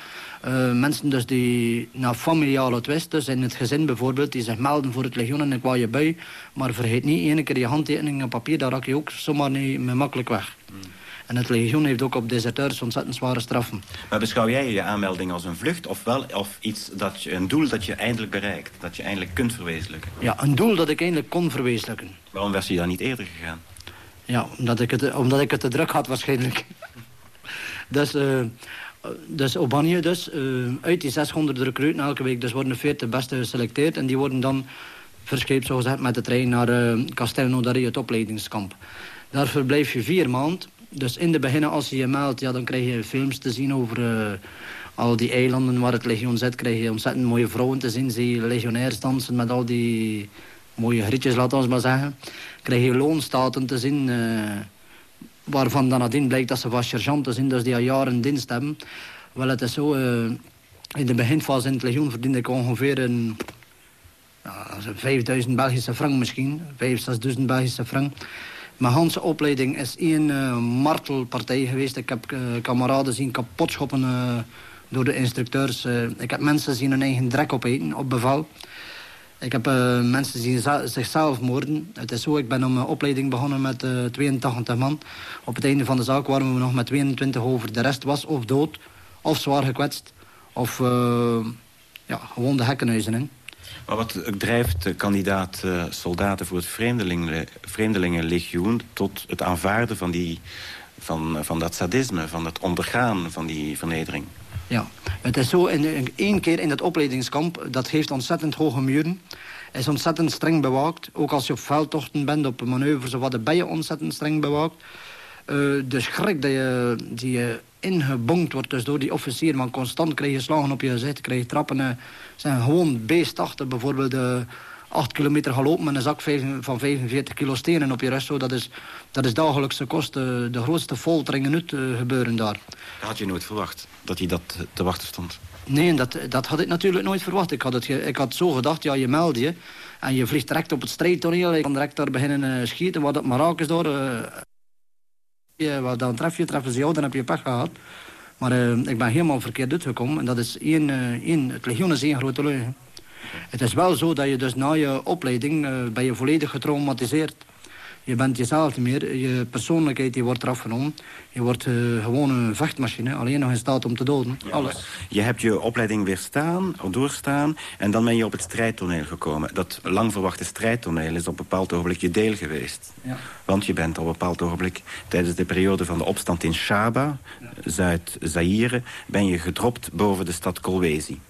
Speaker 6: Uh, mensen dus die na familiale twist, dus in het gezin bijvoorbeeld, die zich melden voor het legioen en ik wou je bij. Maar vergeet niet, één keer je handtekening op papier, daar rak je ook zomaar niet meer makkelijk weg. Hmm. En het legioen heeft ook op deserteurs ontzettend zware straffen.
Speaker 5: Maar beschouw jij je aanmelding als een vlucht of wel of iets dat je, een doel dat je eindelijk bereikt? Dat je eindelijk kunt verwezenlijken?
Speaker 6: Ja, een doel dat ik eindelijk kon verwezenlijken.
Speaker 5: Waarom was je dan niet eerder gegaan?
Speaker 6: Ja, omdat ik het, omdat ik het te druk had waarschijnlijk. dus, uh, dus Obanje dus, uh, uit die 600 recruiten elke week, dus worden de 40 beste geselecteerd. En die worden dan verscheept, zoals gezegd, met de trein naar uh, Castelnau, het opleidingskamp. Daar verblijf je vier maanden. Dus in de begin, als je je meldt, ja, dan krijg je films te zien over uh, al die eilanden waar het legioen zit. Krijg je ontzettend mooie vrouwen te zien. Zie je legionairs dansen met al die mooie grietjes, laten we maar zeggen. Krijg je loonstaten te zien, uh, waarvan dan blijkt dat ze van sergeanten zijn, dus die al jaren dienst hebben. Wel, het is zo, uh, in de beginfase in het legioen verdiende ik ongeveer een ja, 5000 Belgische frank misschien, 5.000, 6.000 Belgische frank. Mijn Hanse opleiding is één uh, martelpartij geweest. Ik heb uh, kameraden zien kapotschoppen uh, door de instructeurs. ik heb mensen zien hun eigen drek opeten op beval. Ik heb mensen zien zichzelf moorden. Het is zo, ik ben om mijn opleiding begonnen met 82 man. Op het einde van de zaak waren we nog met 22 over. De rest was of dood, of zwaar gekwetst, of ja, gewoon de hekkenhuizen in.
Speaker 5: Maar wat drijft de kandidaat uh, soldaten voor het Vreemdelingen, Vreemdelingenlegioen... tot het aanvaarden van, die, van, van dat sadisme, van het ondergaan van die vernedering?
Speaker 6: Ja, het is zo, in, één keer in het opleidingskamp... dat heeft ontzettend hoge muren is ontzettend streng bewaakt. Ook als je op veldtochten bent, op manoeuvres of wat, ben je ontzettend streng bewaakt. Uh, de schrik dat je, die je ingebonkt wordt dus door die officier. Want constant krijg je slagen op je gezicht, krijg je trappen. Uh, zijn gewoon beestachtig. Bijvoorbeeld uh, eh, 8 kilometer gelopen met een zak van 45 kilo stenen op je rust. Dat is, dat is dagelijkse kosten. De grootste folteringen uit gebeuren daar.
Speaker 5: Had je nooit verwacht, dat hij dat te wachten stond?
Speaker 6: Nee, dat, dat had ik natuurlijk nooit verwacht. Ik had, het, ik had zo gedacht, ja, je meldt je... en je vliegt direct op het strijdtoneel. Je kan direct daar beginnen schieten, wat het Marokko is door je, dan tref je, treffen ze jou, dan heb je pech gehad. Maar uh, ik ben helemaal verkeerd uitgekomen. En dat is één, uh, één, het legioen is één grote leugen. Het is wel zo dat je dus na je opleiding uh, ben je volledig getraumatiseerd. Je bent jezelf niet meer. Je persoonlijkheid die wordt eraf genomen. Je wordt uh, gewoon een vechtmachine. Alleen nog in staat om te doden. Alles.
Speaker 5: Je hebt je opleiding weerstaan, doorstaan. En dan ben je op het strijdtoneel gekomen. Dat lang verwachte strijdtoneel is op een bepaald ogenblik je deel geweest. Ja. Want je bent op een bepaald ogenblik... tijdens de periode van de opstand in Shaba, Zuid-Zaire... ben je gedropt boven de stad Kolwezi.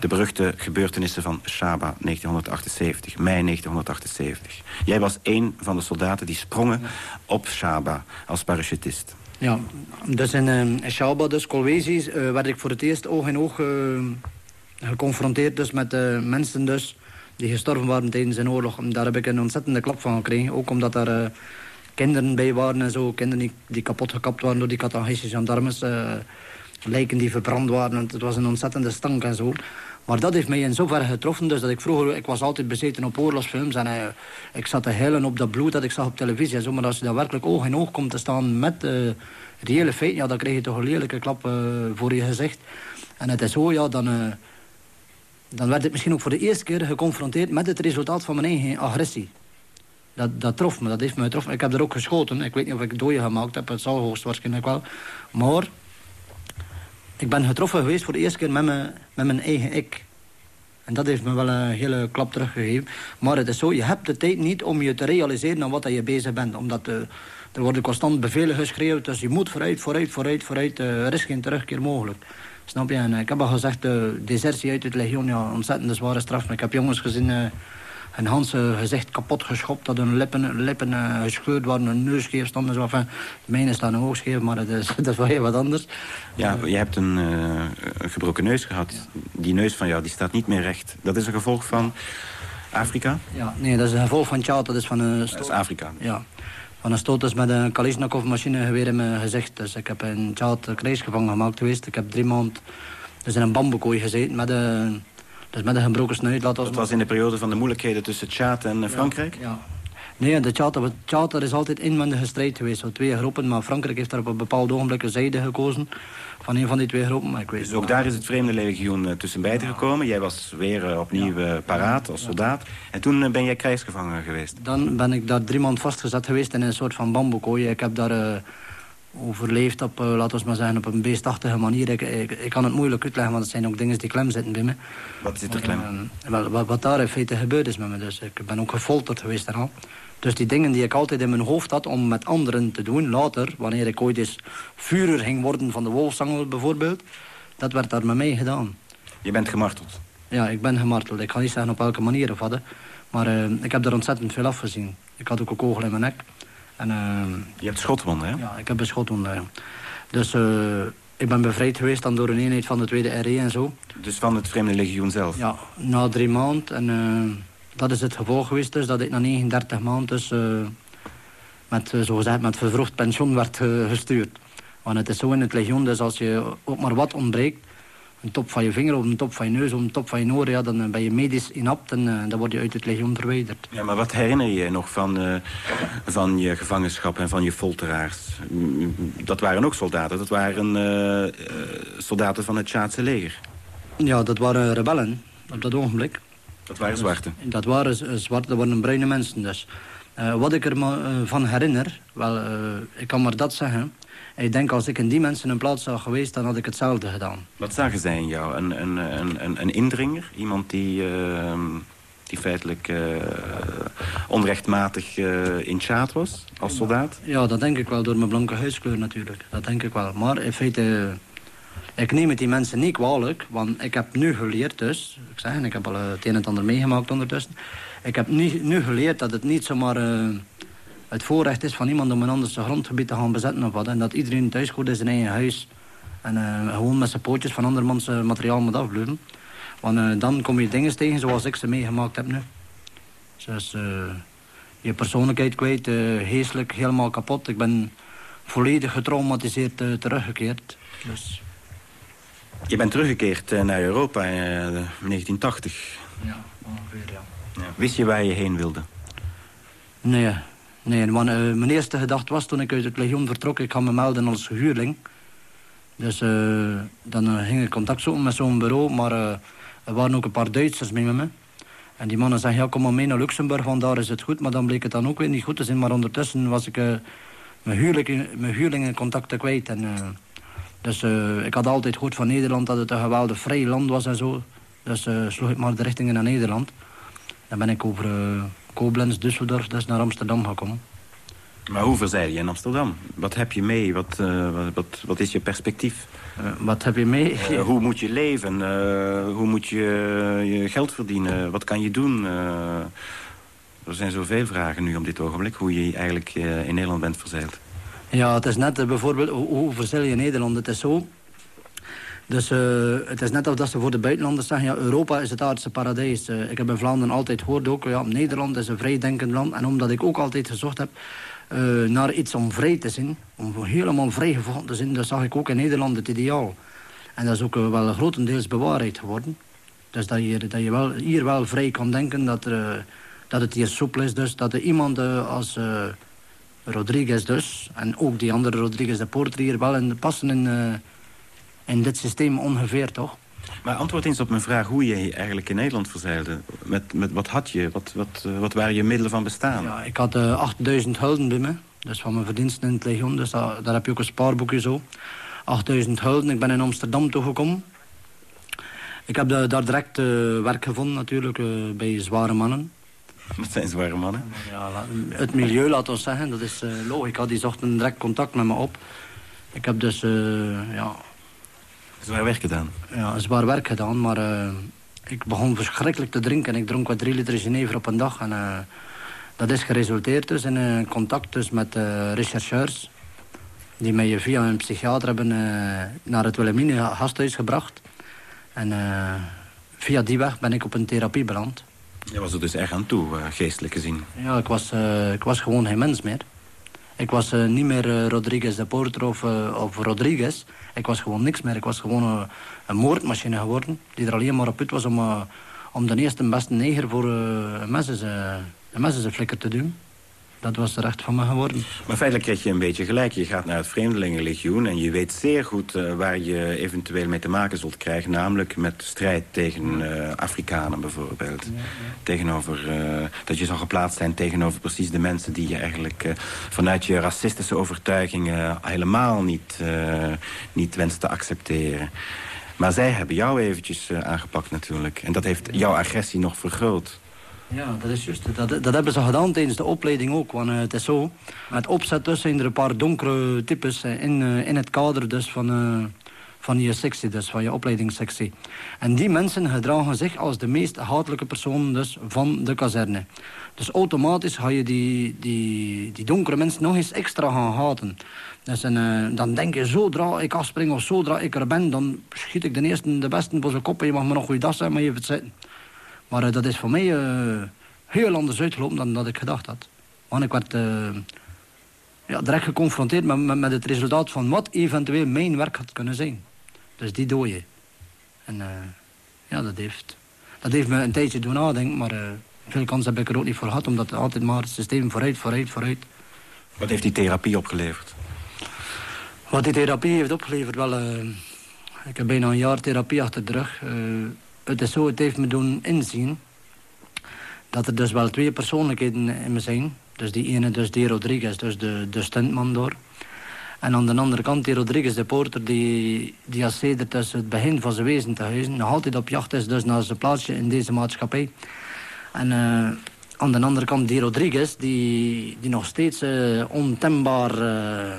Speaker 5: De beruchte gebeurtenissen van Shaba 1978, mei 1978. Jij was een van de soldaten die sprongen op Shaba als parachutist.
Speaker 6: Ja, dus in uh, Shaba, dus Kolwezi, uh, werd ik voor het eerst oog in oog uh, geconfronteerd dus met mensen dus die gestorven waren tijdens een oorlog. Daar heb ik een ontzettende klap van gekregen. Ook omdat er kinderen bij waren en zo. Kinderen die, die kapot gekapt waren door die Katangese gendarmes lijken die verbrand waren. Het was een ontzettende stank en zo. Maar dat heeft mij in zoverre getroffen. Dus dat ik vroeger, ik was altijd bezeten op oorlogsfilms. En uh, ik zat te huilen op dat bloed dat ik zag op televisie. En zo. Maar als je daar werkelijk oog in oog komt te staan met uh, het hele feit... Ja, dan krijg je toch een lelijke klap uh, voor je gezicht. En het is zo, ja, dan... dan werd ik misschien ook voor de eerste keer geconfronteerd met het resultaat van mijn eigen agressie. Dat, dat trof me, dat heeft me getroffen. Ik heb er ook geschoten. Ik weet niet of ik dooien gemaakt heb, het zal hoogstwaarschijnlijk wel. Maar ik ben getroffen geweest voor de eerste keer met mijn, met mijn eigen ik. En dat heeft me wel een hele klap teruggegeven. Maar het is zo, je hebt de tijd niet om je te realiseren aan wat je bezig bent. Omdat uh, er worden constant bevelen geschreven. Dus je moet vooruit, vooruit, vooruit, vooruit. Uh, er is geen terugkeer mogelijk. Snap je? En ik heb al gezegd, de desertie uit het legioen, ja, ontzettend zware straf. Maar ik heb jongens gezien... Hun Hans gezicht kapot geschopt. Dat hun lippen, lippen uh, gescheurd waren, hun neus scheef stond. Zo. Enfin, de mijne staan ook scheef, maar dat is, (laughs) dat is wel heel wat anders.
Speaker 5: Ja, je hebt een, uh, een gebroken neus gehad. Die neus van jou die staat niet meer recht. Dat is een gevolg van Afrika?
Speaker 6: Ja, nee, dat is een gevolg van Tjaat. Dat is van een
Speaker 5: Dat is Afrika?
Speaker 6: Ja. Van een stoot dus met een Kalishnikov machine geweer in mijn gezicht. Dus ik heb in Tjaat krijgsgevangen gemaakt geweest. Ik heb drie maanden dus in een bamboekooi gezeten met een dus met een gebroken snuit.
Speaker 5: Dat was in de periode van de moeilijkheden tussen Tjaat en eh, Frankrijk?
Speaker 6: Ja. Nee, de Tjaat, Tjaat is altijd inwendige strijd geweest. Zo twee groepen, maar Frankrijk heeft daar op een bepaald ogenblik een zijde gekozen. Van een van die twee groepen. Maar ik weet
Speaker 5: dus ook daar is het vreemde legioen uh, tussen beiden gekomen. Jij was weer uh, opnieuw paraat als soldaat. En toen ben jij krijgsgevangen geweest?
Speaker 6: Dan ben ik daar drie maanden vastgezet geweest in een soort van bamboekooi. Ik heb daar overleefd op, uh, laten we maar zeggen, op een beestachtige manier. Ik, ik, kan het moeilijk uitleggen, want het zijn ook dingen die klem zitten bij me.
Speaker 5: Wat zit er klem?
Speaker 6: Uh, wat, wat, daar in feite gebeurd is met me. Dus ik ben ook gefolterd geweest. Dus die dingen die ik altijd in mijn hoofd had om met anderen te doen, later, wanneer ik ooit eens vurer ging worden van de wolfsangel bijvoorbeeld, dat werd daar met mij gedaan.
Speaker 5: Je bent gemarteld?
Speaker 6: Ja, ik ben gemarteld. Ik ga niet zeggen op welke manier of wat, maar uh, ik heb er ontzettend veel afgezien. Ik had ook een kogel in mijn nek. En,
Speaker 5: uh, je hebt schotwonden, hè?
Speaker 6: Ja, ik heb een schotwonden, ja. Dus uh, ik ben bevrijd geweest dan door een eenheid van de Tweede RE en zo.
Speaker 5: Dus van het Vreemde Legioen zelf?
Speaker 6: Ja, na drie maanden. En uh, dat is het gevolg geweest dus, dat ik na 39 maanden dus, met, zogezegd, met vervroegd pensioen werd gestuurd. Want het is zo in het legioen, dus als je ook maar wat ontbreekt... een top van je vinger of een top van je neus of een top van je oor... Ja, dan ben je medisch inapt en dan word je uit het legioen verwijderd.
Speaker 5: Ja, maar wat herinner je nog van, van je gevangenschap en van je folteraars? Dat waren ook soldaten, dat waren soldaten van het Tjaadse leger.
Speaker 6: Ja, dat waren rebellen op dat ogenblik.
Speaker 5: Dat waren zwarten?
Speaker 6: Dat waren zwarte, dat waren bruine mensen dus. Wat ik ervan uh, van herinner, wel, ik kan maar dat zeggen. Ik denk als ik in die mensen een plaats zou geweest, dan had ik hetzelfde gedaan.
Speaker 5: Wat zagen zij in jou? Een, een, een, een indringer? Iemand die, ehm, die feitelijk onrechtmatig in Tjaat was als soldaat?
Speaker 6: Ja, dat denk ik wel, door mijn blanke huiskleur natuurlijk. Dat denk ik wel. Maar in feite ik neem het die mensen niet kwalijk, want ik heb nu geleerd dus... Ik zeg, ik heb al eh, het een en het ander meegemaakt ondertussen. Ik heb nu, nu geleerd dat het niet zomaar uh, het voorrecht is van iemand om een ander grondgebied te gaan bezetten of wat. En dat iedereen thuis goed is in zijn eigen huis. En uh, gewoon met zijn pootjes van andermans materiaal moet afbloeden. Want dan kom je dingen tegen zoals ik ze meegemaakt heb nu. Dus je persoonlijkheid kwijt, geestelijk helemaal kapot. Ik ben volledig getraumatiseerd teruggekeerd. Dus...
Speaker 5: Je bent teruggekeerd eh, naar Europa in 1980.
Speaker 6: Eh, ja, ongeveer, ja. ja.
Speaker 5: Wist je waar je heen wilde?
Speaker 6: Nee, nee want, uh, mijn eerste gedachte was toen ik uit het legioen vertrok... ik ga me melden als huurling. Dus uh, dan ging ik contact zoeken met zo'n bureau. Maar er waren ook een paar Duitsers mee met me. En die mannen zeggen, ja, kom maar mee naar Luxemburg, want daar is het goed. Maar dan bleek het dan ook weer niet goed te zijn. Maar ondertussen was ik mijn, huurling, mijn huurlingencontacten kwijt. En dus ik had altijd gehoord van Nederland dat het een geweldig vrij land was en zo. Dus sloeg ik maar de richting naar Nederland. Dan ben ik over Koblenz, Düsseldorf, dus naar Amsterdam gekomen.
Speaker 5: Maar hoe verzeil je in Amsterdam? Wat heb je mee? Wat, wat, wat is je perspectief?
Speaker 6: wat heb je mee?
Speaker 5: hoe moet je leven? hoe moet je je geld verdienen? Wat kan je doen? er zijn zoveel vragen nu op dit ogenblik. Hoe je eigenlijk in Nederland bent verzeild.
Speaker 6: Ja, het is net bijvoorbeeld, hoe, hoe verzil je in Nederland? Het is zo. Dus uh, het is net als dat ze voor de buitenlanders zeggen... ja, Europa is het aardse paradijs. Uh, ik heb in Vlaanderen altijd gehoord ook... ja, Nederland is een vrijdenkend land. En omdat ik ook altijd gezocht heb naar iets om vrij te zien... om helemaal vrijgevochten te zien... dat zag ik ook in Nederland het ideaal. En dat is ook wel grotendeels bewaarheid geworden. Dus dat je, dat je wel, hier wel vrij kan denken... dat, dat het hier soepel is. Dus dat er iemand als... Rodriguez dus. En ook die andere Rodriguez de Porter hier wel in, passen in, in dit systeem ongeveer, toch?
Speaker 5: Maar antwoord eens op mijn vraag hoe je eigenlijk in Nederland verzeilde. Met, met, wat had je? Wat, wat, uh, wat waren je middelen van bestaan?
Speaker 6: Ja, ik had uh, eh, 8000 gulden bij me. Dus van mijn verdiensten in het legion. Dus daar, daar heb je ook een spaarboekje zo. 8000 gulden. Ik ben in Amsterdam toegekomen. Ik heb daar direct werk gevonden natuurlijk bij zware mannen. (laughs)
Speaker 5: Dat zijn zware mannen.
Speaker 6: Ja, het milieu, laten we zeggen, dat is uh, logica. Die zochten direct contact met me op. Ik heb dus, ja...
Speaker 5: Zwaar werk gedaan?
Speaker 6: Ja, zwaar werk gedaan, maar uh, ik begon verschrikkelijk te drinken. Ik dronk wat drie liter Genever op een dag. En dat is geresulteerd dus in een contact dus met rechercheurs... die mij via een psychiater hebben naar het Wilhelmine gasthuis gebracht. En via die weg ben ik op een therapie beland.
Speaker 5: Je was er dus erg aan toe, geestelijk gezien.
Speaker 6: Ja, ik was, ik was gewoon geen mens meer. Ik was uh, niet meer Rodriguez de Porter of, of Rodriguez. Ik was gewoon niks meer. Ik was gewoon een moordmachine geworden. Die er alleen maar op uit was om, om de eerste beste neger voor een flikker te doen dat was recht van me geworden.
Speaker 5: Maar feitelijk kreeg je een beetje gelijk. Je gaat naar het Vreemdelingenlegioen en je weet zeer goed uh, waar je eventueel mee te maken zult krijgen. Namelijk met strijd tegen uh, Afrikanen bijvoorbeeld. Ja, ja. Tegenover, uh, dat je zal geplaatst zijn tegenover precies de mensen die je eigenlijk vanuit je racistische overtuigingen helemaal niet, niet wenst te accepteren. Maar zij hebben jou eventjes aangepakt natuurlijk. En dat heeft jouw agressie nog vergroot.
Speaker 6: Ja, dat is juist. Dat, dat hebben ze gedaan tijdens de opleiding ook. Want uh, het is zo, met opzet dus zijn er een paar donkere types uh, in, uh, in het kader dus van, van je sectie, dus van je opleidingssectie. En die mensen gedragen zich als de meest hatelijke personen dus van de kazerne. Dus automatisch ga je die, die, die donkere mensen nog eens extra gaan haten. Dus dan denk je, zodra ik afspring of zodra ik er ben... dan schiet ik de eerste de beste voor zijn kop en je mag me nog goeiedag zeggen, maar je het zitten. Maar uh, dat is voor mij uh, heel anders uitgelopen dan dat ik gedacht had. Want ik werd uh, ja, direct geconfronteerd met, met, met, het resultaat van wat eventueel mijn werk had kunnen zijn. Dus die dooi je. En uh, ja, dat heeft, dat heeft me een tijdje doen nadenken, maar uh, veel kans heb ik er ook niet voor gehad, omdat altijd maar het systeem vooruit, vooruit, vooruit.
Speaker 5: Wat heeft die therapie opgeleverd?
Speaker 6: Wat die therapie heeft opgeleverd, wel... Uh, ik heb bijna een jaar therapie achter de rug. Het is zo, het heeft me doen inzien dat er dus wel twee persoonlijkheden in me zijn. Dus die ene, dus die Rodriguez, dus de, de stuntman door. En aan de andere kant die Rodriguez, de porter, die, die als dus het begin van zijn wezen te huizen... nog altijd op jacht is dus naar zijn plaatsje in deze maatschappij. En uh, aan de andere kant die Rodriguez, die, die nog steeds uh, ontembaar uh,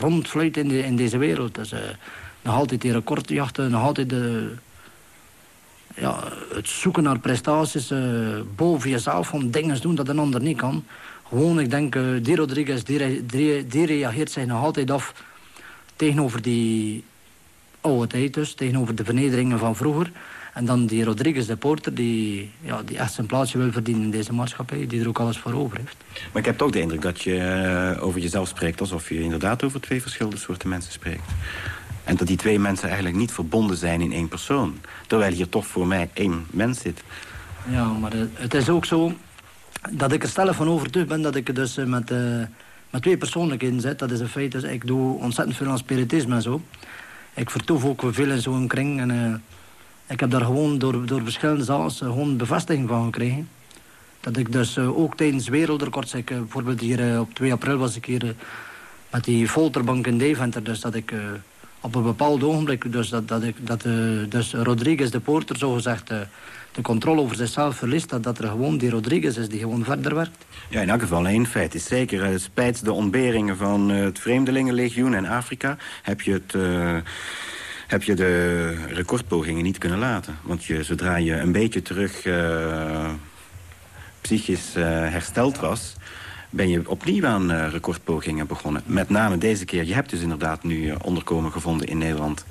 Speaker 6: rondvluit in, in deze wereld. Dus nog altijd die recordjachten, nog altijd de ja, het zoeken naar prestaties uh, boven jezelf, van dingen doen dat een ander niet kan. Gewoon, ik denk, uh, die Rodriguez, die, die, die, reageert zich nog altijd af tegenover die oude tijd dus, tegenover de vernederingen van vroeger. En dan die Rodriguez, de porter, die, ja, die echt zijn plaatsje wil verdienen in deze maatschappij. Die er ook alles voor over heeft.
Speaker 5: Maar ik heb toch de indruk dat je uh, over jezelf spreekt... alsof je inderdaad over twee verschillende soorten mensen spreekt. En dat die twee mensen eigenlijk niet verbonden zijn in één persoon. Terwijl hier toch voor mij één mens zit.
Speaker 6: Ja, maar het is ook zo dat ik er stellig van overtuigd ben... dat ik dus eh, met, uh, met twee persoonlijkheden zit. Dat is een feit. Dus ik doe ontzettend veel aan spiritisme en zo. Ik vertoef ook veel in zo'n kring. En ik heb daar gewoon door, door verschillende zaken gewoon bevestiging van gekregen. Dat ik dus ook tijdens wereldrecords... Ik, bijvoorbeeld hier op 2 april was ik hier met die folterbank in Deventer. Dus dat ik op een bepaald ogenblik, dus dat, dat, ik, dat uh, dus Rodriguez, de poorter, zogezegd uh, de controle over zichzelf verliest... Dat, dat er gewoon die Rodriguez is die gewoon verder werkt.
Speaker 5: Ja, in elk geval één feit is zeker. Uh, spijt de ontberingen van het Vreemdelingenlegioen in Afrika... heb je het heb je de recordpogingen niet kunnen laten. Want je, zodra je een beetje terug psychisch hersteld was ben je opnieuw aan uh, recordpogingen begonnen. Met name deze keer. Je hebt dus inderdaad nu uh, onderkomen gevonden in Nederland.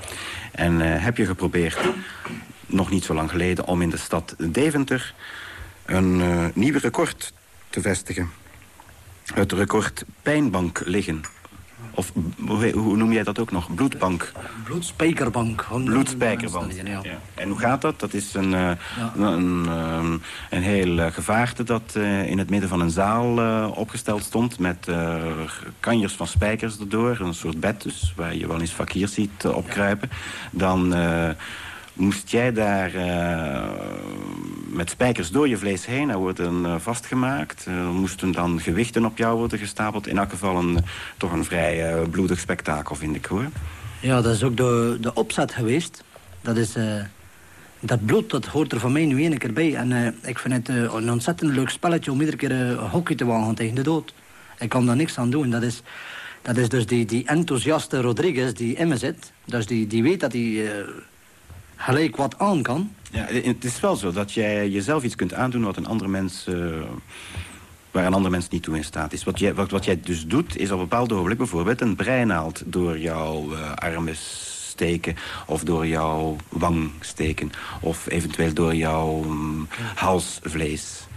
Speaker 5: En uh, heb je geprobeerd, nog niet zo lang geleden... om in de stad Deventer een nieuw record te vestigen. Het record pijnbank liggen. Of hoe noem jij dat ook nog? Bloedbank.
Speaker 6: Bloedspijkerbank.
Speaker 5: Bloedspijkerbank. Ja. En hoe gaat dat? Dat is een, uh, een, um, een heel uh, gevaarte dat uh, in het midden van een zaal opgesteld stond... met kanjers van spijkers erdoor. Een soort bed dus, waar je wel eens fakiers ziet opkruipen. Dan moest jij daar met spijkers door je vlees heen. Er worden uh, vastgemaakt. Er moesten dan gewichten op jou worden gestapeld. In elk geval een, toch een vrij bloedig spektakel, vind ik hoor.
Speaker 6: Ja, dat is ook de, de opzet geweest. Dat is... dat bloed, dat hoort er van mij nu één keer bij. En ik vind het een ontzettend leuk spelletje om iedere keer hockey te wagen tegen de dood. Ik kan daar niks aan doen. Dat is, dat is dus die, die enthousiaste Rodriguez die in me zit. Dus die, die weet dat hij gelijk wat aan kan.
Speaker 5: Ja, het is wel zo dat jij jezelf iets kunt aandoen wat een andere mens... Uh, waar een andere mens niet toe in staat is. Wat jij, wat, jij dus doet, is op een bepaald ogenblik bijvoorbeeld... een breinaald door jouw uh, armen steken... of door jouw wang steken... of eventueel door jouw um, halsvlees.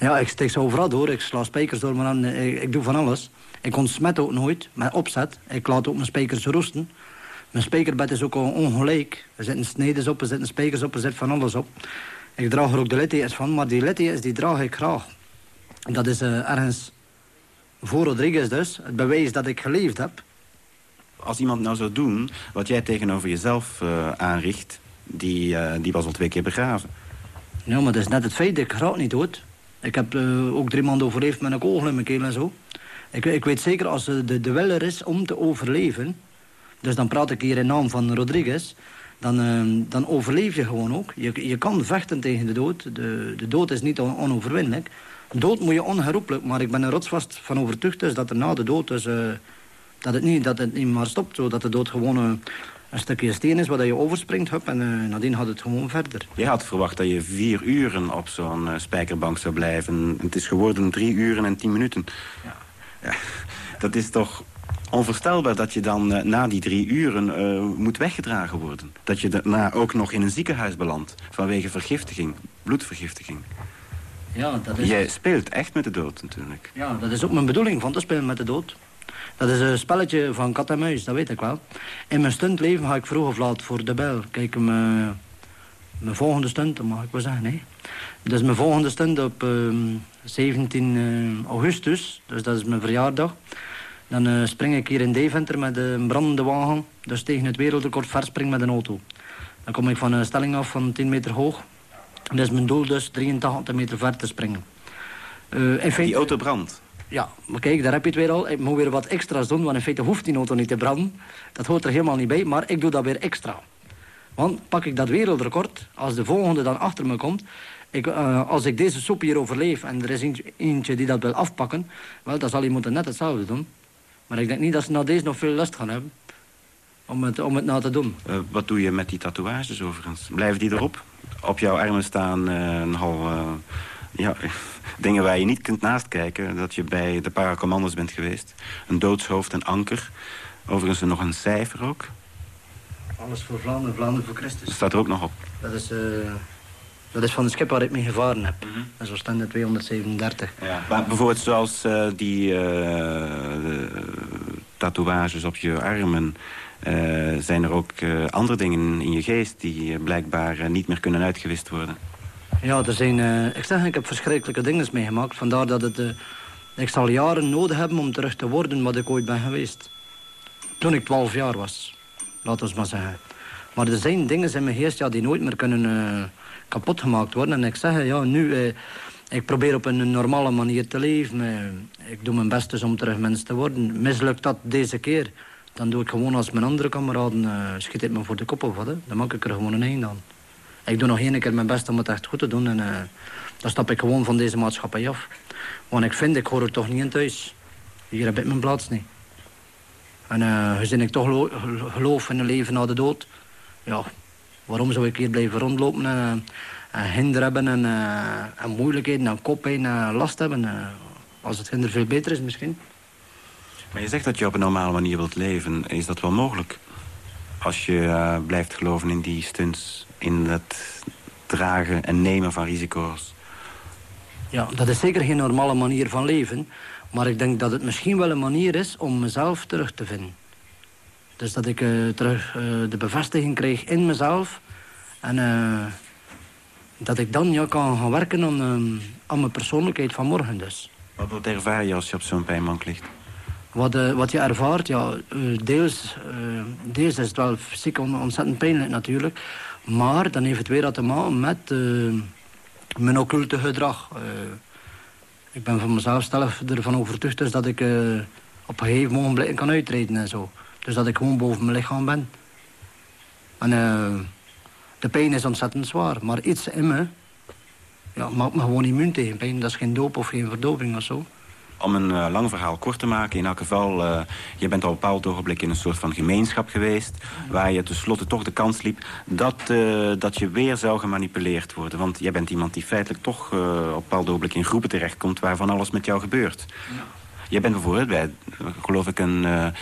Speaker 6: Ja, ik steek ze overal door. Ik sla spijkers door me aan. Ik, ik doe van alles. Ik ontsmet ook nooit, met opzet. Ik laat ook mijn spijkers roesten. Mijn spijkerbed is ook ongelijk. Er zitten sneden op, er zitten spijkers op, er zit van alles op. Ik draag er ook de littekens van, maar die littekens die draag ik graag. Dat is uh, ergens voor Rodriguez dus, het bewijs dat ik geleefd heb.
Speaker 5: Als iemand nou zou doen wat jij tegenover jezelf uh, aanricht... Die, uh, die was al twee keer begraven.
Speaker 6: Ja, maar dat is net het feit dat ik graag niet dood. Ik heb ook drie maanden overleefd met een kogel in mijn keel en zo. Ik, ik weet zeker, als de, de wil er is om te overleven... Dus dan praat ik hier in naam van Rodriguez. Dan, uh, dan overleef je gewoon ook. Je, je kan vechten tegen de dood. De, de dood is niet on onoverwinnelijk. Dood moet je onherroepelijk. Maar ik ben er rotsvast van overtuigd dus dat er na de dood... Dus, uh, dat, het niet, dat het niet maar stopt. Zodat de dood gewoon... Uh, een stukje steen is waar je overspringt hup, en uh, nadien gaat het gewoon verder.
Speaker 5: Je had verwacht dat je vier uren op zo'n uh, spijkerbank zou blijven. Het is geworden drie uren en tien minuten. Ja. ja dat is toch onvoorstelbaar dat je dan uh, na die drie uren uh, moet weggedragen worden. Dat je daarna ook nog in een ziekenhuis belandt vanwege vergiftiging, bloedvergiftiging.
Speaker 6: Ja, dat is...
Speaker 5: Jij speelt echt met de dood natuurlijk.
Speaker 6: Ja, dat is ook mijn bedoeling van te spelen met de dood. Dat is een spelletje van kat en muis, dat weet ik wel. In mijn stuntleven ga ik vroeg of laat voor de bel. Kijk, mijn, mijn volgende stunt, dat mag ik wel zeggen, hè. Dus mijn volgende stunt op 17 ehm, augustus, dus dat is mijn verjaardag. Dan uh, spring ik hier in Deventer met een brandende wagen. Dus tegen het wereldrecord verspring met een auto. Dan kom ik van een stelling af van 10 meter hoog. Dat is mijn doel dus 83 meter ver te springen.
Speaker 5: Uh, in feite, die auto brandt?
Speaker 6: Ja, maar kijk, daar heb je het weer al. Ik moet weer wat extra's doen, want in feite hoeft die auto niet te branden. Dat hoort er helemaal niet bij, maar ik doe dat weer extra. Want pak ik dat wereldrecord, als de volgende dan achter me komt... Ik, uh, als ik deze soep hier overleef en er is eentje die dat wil afpakken... wel, dan zal hij moeten net hetzelfde doen. Maar ik denk niet dat ze na deze nog veel lust gaan hebben. Om het, om het na te doen.
Speaker 5: Uh, wat doe je met die tatoeages overigens? Blijven die erop? Op jouw armen staan uh, nogal... ja, (laughs) dingen waar je niet kunt naast kijken. Dat je bij de paracommandos bent geweest. Een doodshoofd, een anker. Overigens nog een cijfer ook.
Speaker 6: Alles voor Vlaanderen, Vlaanderen voor Christus. Dat
Speaker 5: staat er ook nog op.
Speaker 6: Dat is... Dat is van de schip waar ik mee gevaren heb. Mm -hmm. Dat is standaard 237.
Speaker 5: Ja. Maar bijvoorbeeld zoals uh, die uh, tatoeages op je armen... Uh, zijn er ook andere dingen in je geest die blijkbaar niet meer kunnen uitgewist worden?
Speaker 6: Ja, er zijn, ik zeg, ik heb verschrikkelijke dingen meegemaakt. Vandaar dat het, ik zal jaren nodig hebben om terug te worden wat ik ooit ben geweest. Toen ik 12 jaar was, laten we maar zeggen. Maar er zijn dingen in mijn geest ja, die nooit meer kunnen kapot gemaakt worden. En ik zeg, ja, nu... Eh, ik probeer op een normale manier te leven. Eh, ik doe mijn best om terug mens te worden. Mislukt dat deze keer, dan doe ik gewoon als mijn andere kameraden... Uh, schiet het me voor de kop of wat, dan maak ik er gewoon een einde aan. Ik doe nog één keer mijn best om het echt goed te doen. En dan stap ik gewoon van deze maatschappij af. Want ik vind, ik hoor er toch niet in thuis. Hier heb ik mijn plaats niet. En gezien ik toch geloof in een leven na de dood... ja, Waarom zou ik hier blijven rondlopen en, en hinder hebben en, en moeilijkheden en koppijn en last hebben? Als het hinder veel beter is misschien.
Speaker 5: Maar je zegt dat je op een normale manier wilt leven. Is dat wel mogelijk? Als je uh, blijft geloven in die stunts, in het dragen en nemen van risico's.
Speaker 6: Ja, dat is zeker geen normale manier van leven. Maar ik denk dat het misschien wel een manier is om mezelf terug te vinden. Dus dat ik uh, terug uh, de bevestiging kreeg in mezelf. En uh, dat ik dan ja, kan gaan werken aan, aan mijn persoonlijkheid van morgen dus.
Speaker 5: Wat, wat ervaar je als je op zo'n pijnbank ligt?
Speaker 6: Wat, wat je ervaart, ja, deels, deels is het wel fysiek ontzettend pijnlijk natuurlijk. Maar dan heeft het weer te maken met mijn occulte gedrag. ik ben van mezelf zelf ervan overtuigd dus dat ik op een gegeven moment kan uitreden en zo. Dus dat ik gewoon boven mijn lichaam ben. En uh, de pijn is ontzettend zwaar. Maar iets in me ja, maakt me gewoon immuun tegen pijn. Dat is geen doop of geen verdoving of zo.
Speaker 5: Om een uh, lang verhaal kort te maken, in elk geval... Uh, je bent al op een bepaald ogenblik in een soort van gemeenschap geweest... waar je tenslotte toch de kans liep dat, dat je weer zou gemanipuleerd worden. Want jij bent iemand die feitelijk toch op een bepaald ogenblik in groepen terechtkomt... waarvan alles met jou gebeurt. Ja. Jij bent bijvoorbeeld bij, geloof ik, een,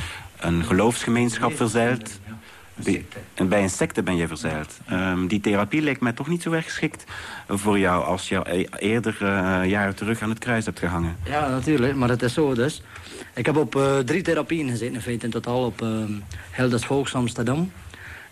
Speaker 5: een geloofsgemeenschap verzeild. En bij een secte ben je verzeild. Um, die therapie lijkt mij toch niet zo erg geschikt voor jou... als je e- eerder uh, jaren terug aan het kruis hebt gehangen.
Speaker 6: Ja, natuurlijk, maar het is zo dus. Ik heb op uh, drie therapieën gezeten in feite in totaal op uh, Helders Volks Amsterdam.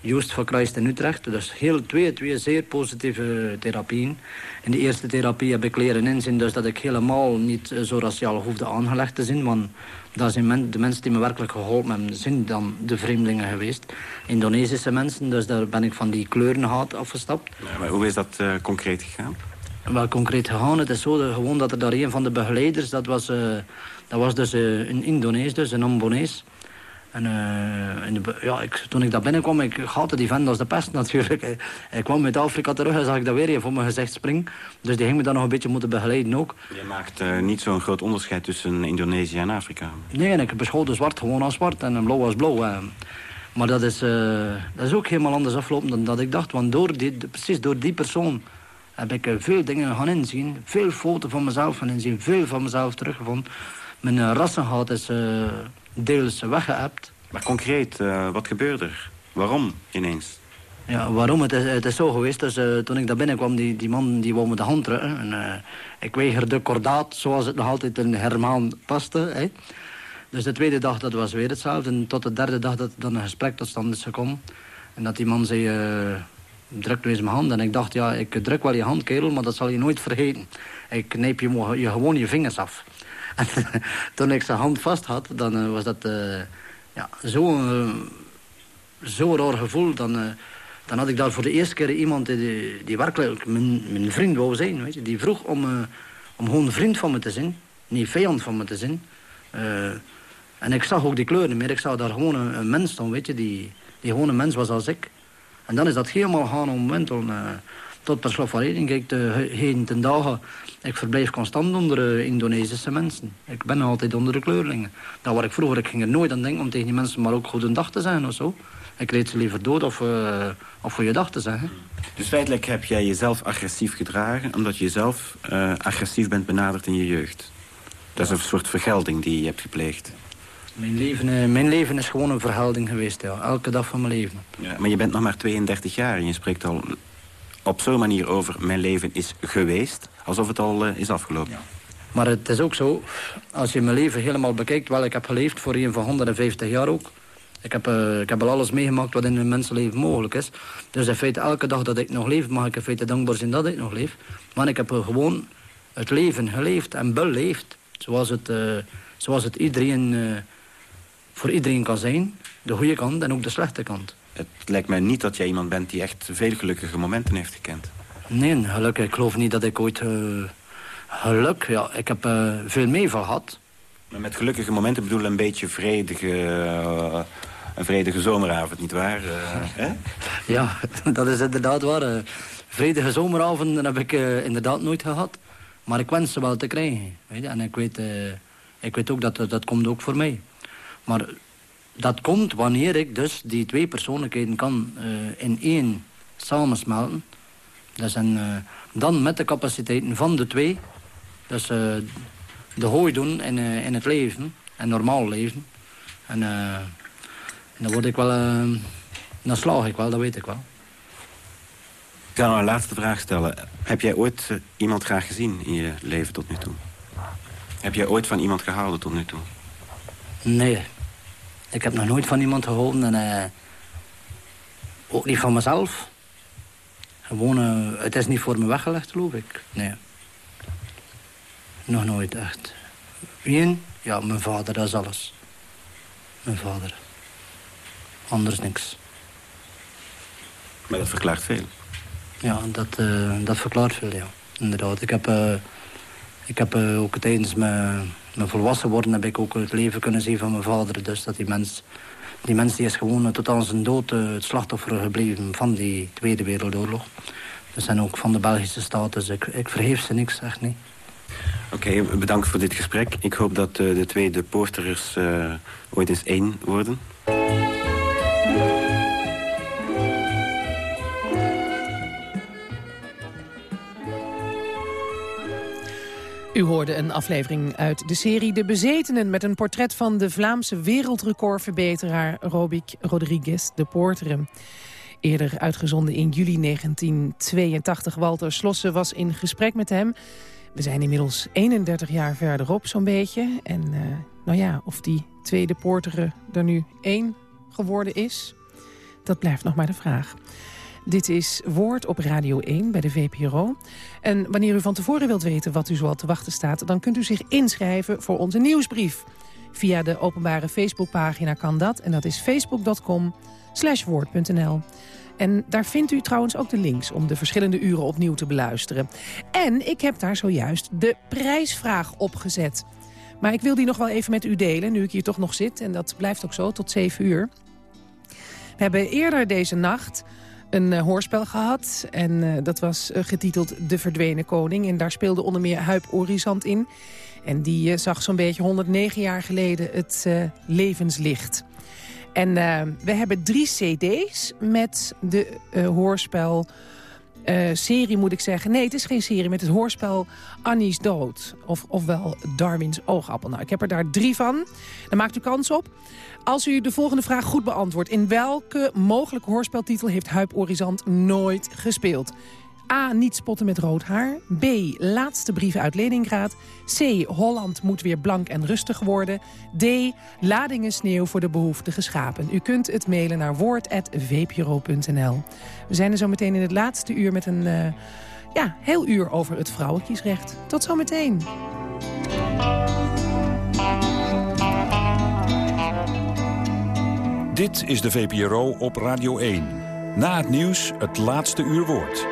Speaker 6: Joost van Kruist in Utrecht. Dus heel twee, twee zeer positieve therapieën. In de eerste therapie heb ik leren inzien dus dat ik helemaal niet zo raciaal hoefde aangelegd te zijn. Want dat zijn men, de mensen die me werkelijk geholpen hebben, zijn dan de vreemdelingen geweest. Indonesische mensen, dus daar ben ik van die kleurenhaat afgestapt.
Speaker 5: Ja, maar hoe is dat uh, concreet gegaan?
Speaker 6: Wel concreet gegaan, het is zo de, gewoon dat er daar een van de begeleiders, dat was, uh, dat was dus uh, een Indonees, dus een Ambonees. En, uh, de, ja, ik, toen ik daar binnenkwam, ik haatte die vent als de pest natuurlijk. (laughs) Ik kwam uit Afrika terug en zag ik dat weer even voor mijn gezicht springen. Dus die ging me dan nog een beetje moeten begeleiden ook.
Speaker 5: Je maakt uh, niet zo'n groot onderscheid tussen Indonesië en Afrika?
Speaker 6: Nee, en ik beschouw de zwart gewoon als zwart en blauw als blauw. Uh. Maar dat is, dat is ook helemaal anders afgelopen dan dat ik dacht. Want door die, precies door die persoon heb ik veel dingen gaan inzien. Veel foto's van mezelf gaan inzien. Veel van mezelf teruggevonden. Mijn rassenhaat is deels weggeëpt.
Speaker 5: Maar concreet, uh, wat gebeurde er? Waarom ineens?
Speaker 6: Ja, waarom? Het is, het is zo geweest. Dus, uh, toen ik daar binnenkwam, die, die man die wou me de hand drukken. En, uh, ik weigerde kordaat, zoals het nog altijd in Hermaan paste. Hè. Dus de tweede dag dat was weer hetzelfde. En tot de derde dag dat dan een gesprek tot stand is gekomen. En dat die man zei, uh, druk nu eens mijn hand. En ik dacht, ja, ik druk wel je hand, kerel, maar dat zal je nooit vergeten. Ik knijp je, je gewoon je vingers af. En toen ik zijn hand vast had, dan uh, was dat uh, ja, zo'n zo raar gevoel. Dan, dan had ik daar voor de eerste keer iemand die, die werkelijk mijn, mijn, vriend wou zijn. Weet je. Die vroeg om, om gewoon vriend van me te zijn. Niet vijand van me te zijn. en ik zag ook die kleuren meer. Ik zag daar gewoon een, mens staan, weet je, die, die gewoon een mens was als ik. En dan is dat helemaal gaan om moment. Uh, tot per slot van rekening. Kijk, de heden ten dagen, ik verblijf constant onder uh, Indonesische mensen. Ik ben altijd onder de kleurlingen. Dat waar ik vroeger, ik ging er nooit aan denken om tegen die mensen maar ook goed een dag te zijn of zo. Ik reed ze liever dood of, uh, of voor je dag te zeggen.
Speaker 5: Dus feitelijk heb jij jezelf agressief gedragen... omdat je zelf uh, agressief bent benaderd in je jeugd. Dat is een soort vergelding die je hebt gepleegd.
Speaker 6: Mijn leven, mijn leven is gewoon een verhelding geweest, ja. Elke dag van mijn leven.
Speaker 5: Ja, maar je bent nog maar 32 jaar en je spreekt al op zo'n manier over... mijn leven is geweest, alsof het al uh, is afgelopen.
Speaker 6: Maar het is ook zo, als je mijn leven helemaal bekijkt... wel, ik heb geleefd voor een van 150 jaar ook. Ik heb, uh, ik heb al alles meegemaakt wat in een mensenleven mogelijk is. Dus in feite, elke dag dat ik nog leef... mag ik in feite dankbaar zijn dat ik nog leef. Maar ik heb gewoon het leven geleefd en beleefd. Zoals het, zoals het iedereen voor iedereen kan zijn. De goede kant en ook de slechte kant.
Speaker 5: Het lijkt mij niet dat jij iemand bent die echt veel gelukkige momenten heeft gekend.
Speaker 6: Nee, gelukkig. Ik geloof niet dat ik ooit... Uh, geluk, ja, ik heb uh, veel meeval gehad.
Speaker 5: Maar met gelukkige momenten bedoel een beetje vredige... Uh, een vredige zomeravond, nietwaar? hè? (laughs)
Speaker 6: Ja, dat is inderdaad waar. vredige zomeravond heb ik inderdaad nooit gehad. Maar ik wens ze wel te krijgen. Weet je? En ik weet, ik weet ook dat dat komt ook voor mij. Maar dat komt wanneer ik dus die twee persoonlijkheden kan uh, in één samensmelten. Dus en, uh, dan met de capaciteiten van de twee. Dus uh, de hooi doen in, in het leven. En normaal leven. En, en dan word ik wel... dan slaag ik wel, dat weet ik wel.
Speaker 5: Ik kan een laatste vraag stellen. Heb jij ooit iemand graag gezien in je leven tot nu toe? Heb jij ooit van iemand gehouden tot nu toe?
Speaker 6: Nee. Ik heb nog nooit van iemand gehouden. En, uh, ook niet van mezelf. Gewoon, uh, het is niet voor me weggelegd, geloof ik. Nee. Nog nooit, echt. Eén? Ja, mijn vader, dat is alles. Mijn vader. Anders niks.
Speaker 5: Maar dat verklaart veel.
Speaker 6: Ja, dat, uh, dat verklaart veel, ja. Inderdaad. Ik heb, ik heb ook tijdens mijn mijn volwassen worden heb ik ook het leven kunnen zien van mijn vader. Dus dat die mens, die mens die is gewoon tot aan zijn dood uh, het slachtoffer gebleven van die Tweede Wereldoorlog. Dus en ook van de Belgische staat. Dus ik, ik verheef ze niks, echt niet.
Speaker 5: Oké, bedankt voor dit gesprek. Ik hoop dat uh, de twee deporters uh, ooit eens één worden.
Speaker 3: U hoorde een aflevering uit de serie De Bezetenen... met een portret van de Vlaamse wereldrecordverbeteraar Robik Rodriguez de Poorteren. Eerder uitgezonden in juli 1982. Walter Slossen was in gesprek met hem. We zijn inmiddels 31 jaar verderop zo'n beetje. En uh, nou ja, of die tweede Poorteren er nu één geworden is... dat blijft nog maar de vraag. Dit is Woord op Radio 1 bij de VPRO. En wanneer u van tevoren wilt weten wat u zoal te wachten staat... dan kunt u zich inschrijven voor onze nieuwsbrief. Via de openbare Facebookpagina kan dat. En dat is facebook.com woord.nl. En daar vindt u trouwens ook de links om de verschillende uren opnieuw te beluisteren. En ik heb daar zojuist de prijsvraag opgezet. Maar ik wil die nog wel even met u delen, nu ik hier toch nog zit. En dat blijft ook zo, tot 7 uur. We hebben eerder deze nacht een uh, hoorspel gehad. En uh, dat was uh, getiteld De Verdwenen Koning. En daar speelde onder meer Huip Orizant in. En die zag zo'n beetje 109 jaar geleden het levenslicht. En we hebben drie cd's met de hoorspel... serie moet ik zeggen. Nee, het is geen serie met het hoorspel Annie's Dood. Of, ofwel Darwins Oogappel. Nou, ik heb er daar drie van. Daar maakt u kans op. Als u de volgende vraag goed beantwoordt... in welke mogelijke hoorspeltitel heeft Huip Orizant nooit gespeeld? A. Niet spotten met rood haar. B. Laatste brieven uit Leningrad. C. Holland moet weer blank en rustig worden. D. Ladingen sneeuw voor de behoeftige schapen. U kunt het mailen naar woord.vpro.nl. We zijn er zo meteen in het laatste uur met een uh, ja, heel uur over het vrouwenkiesrecht. Tot zometeen.
Speaker 8: Dit is de VPRO op Radio 1. Na het nieuws het laatste uur woord.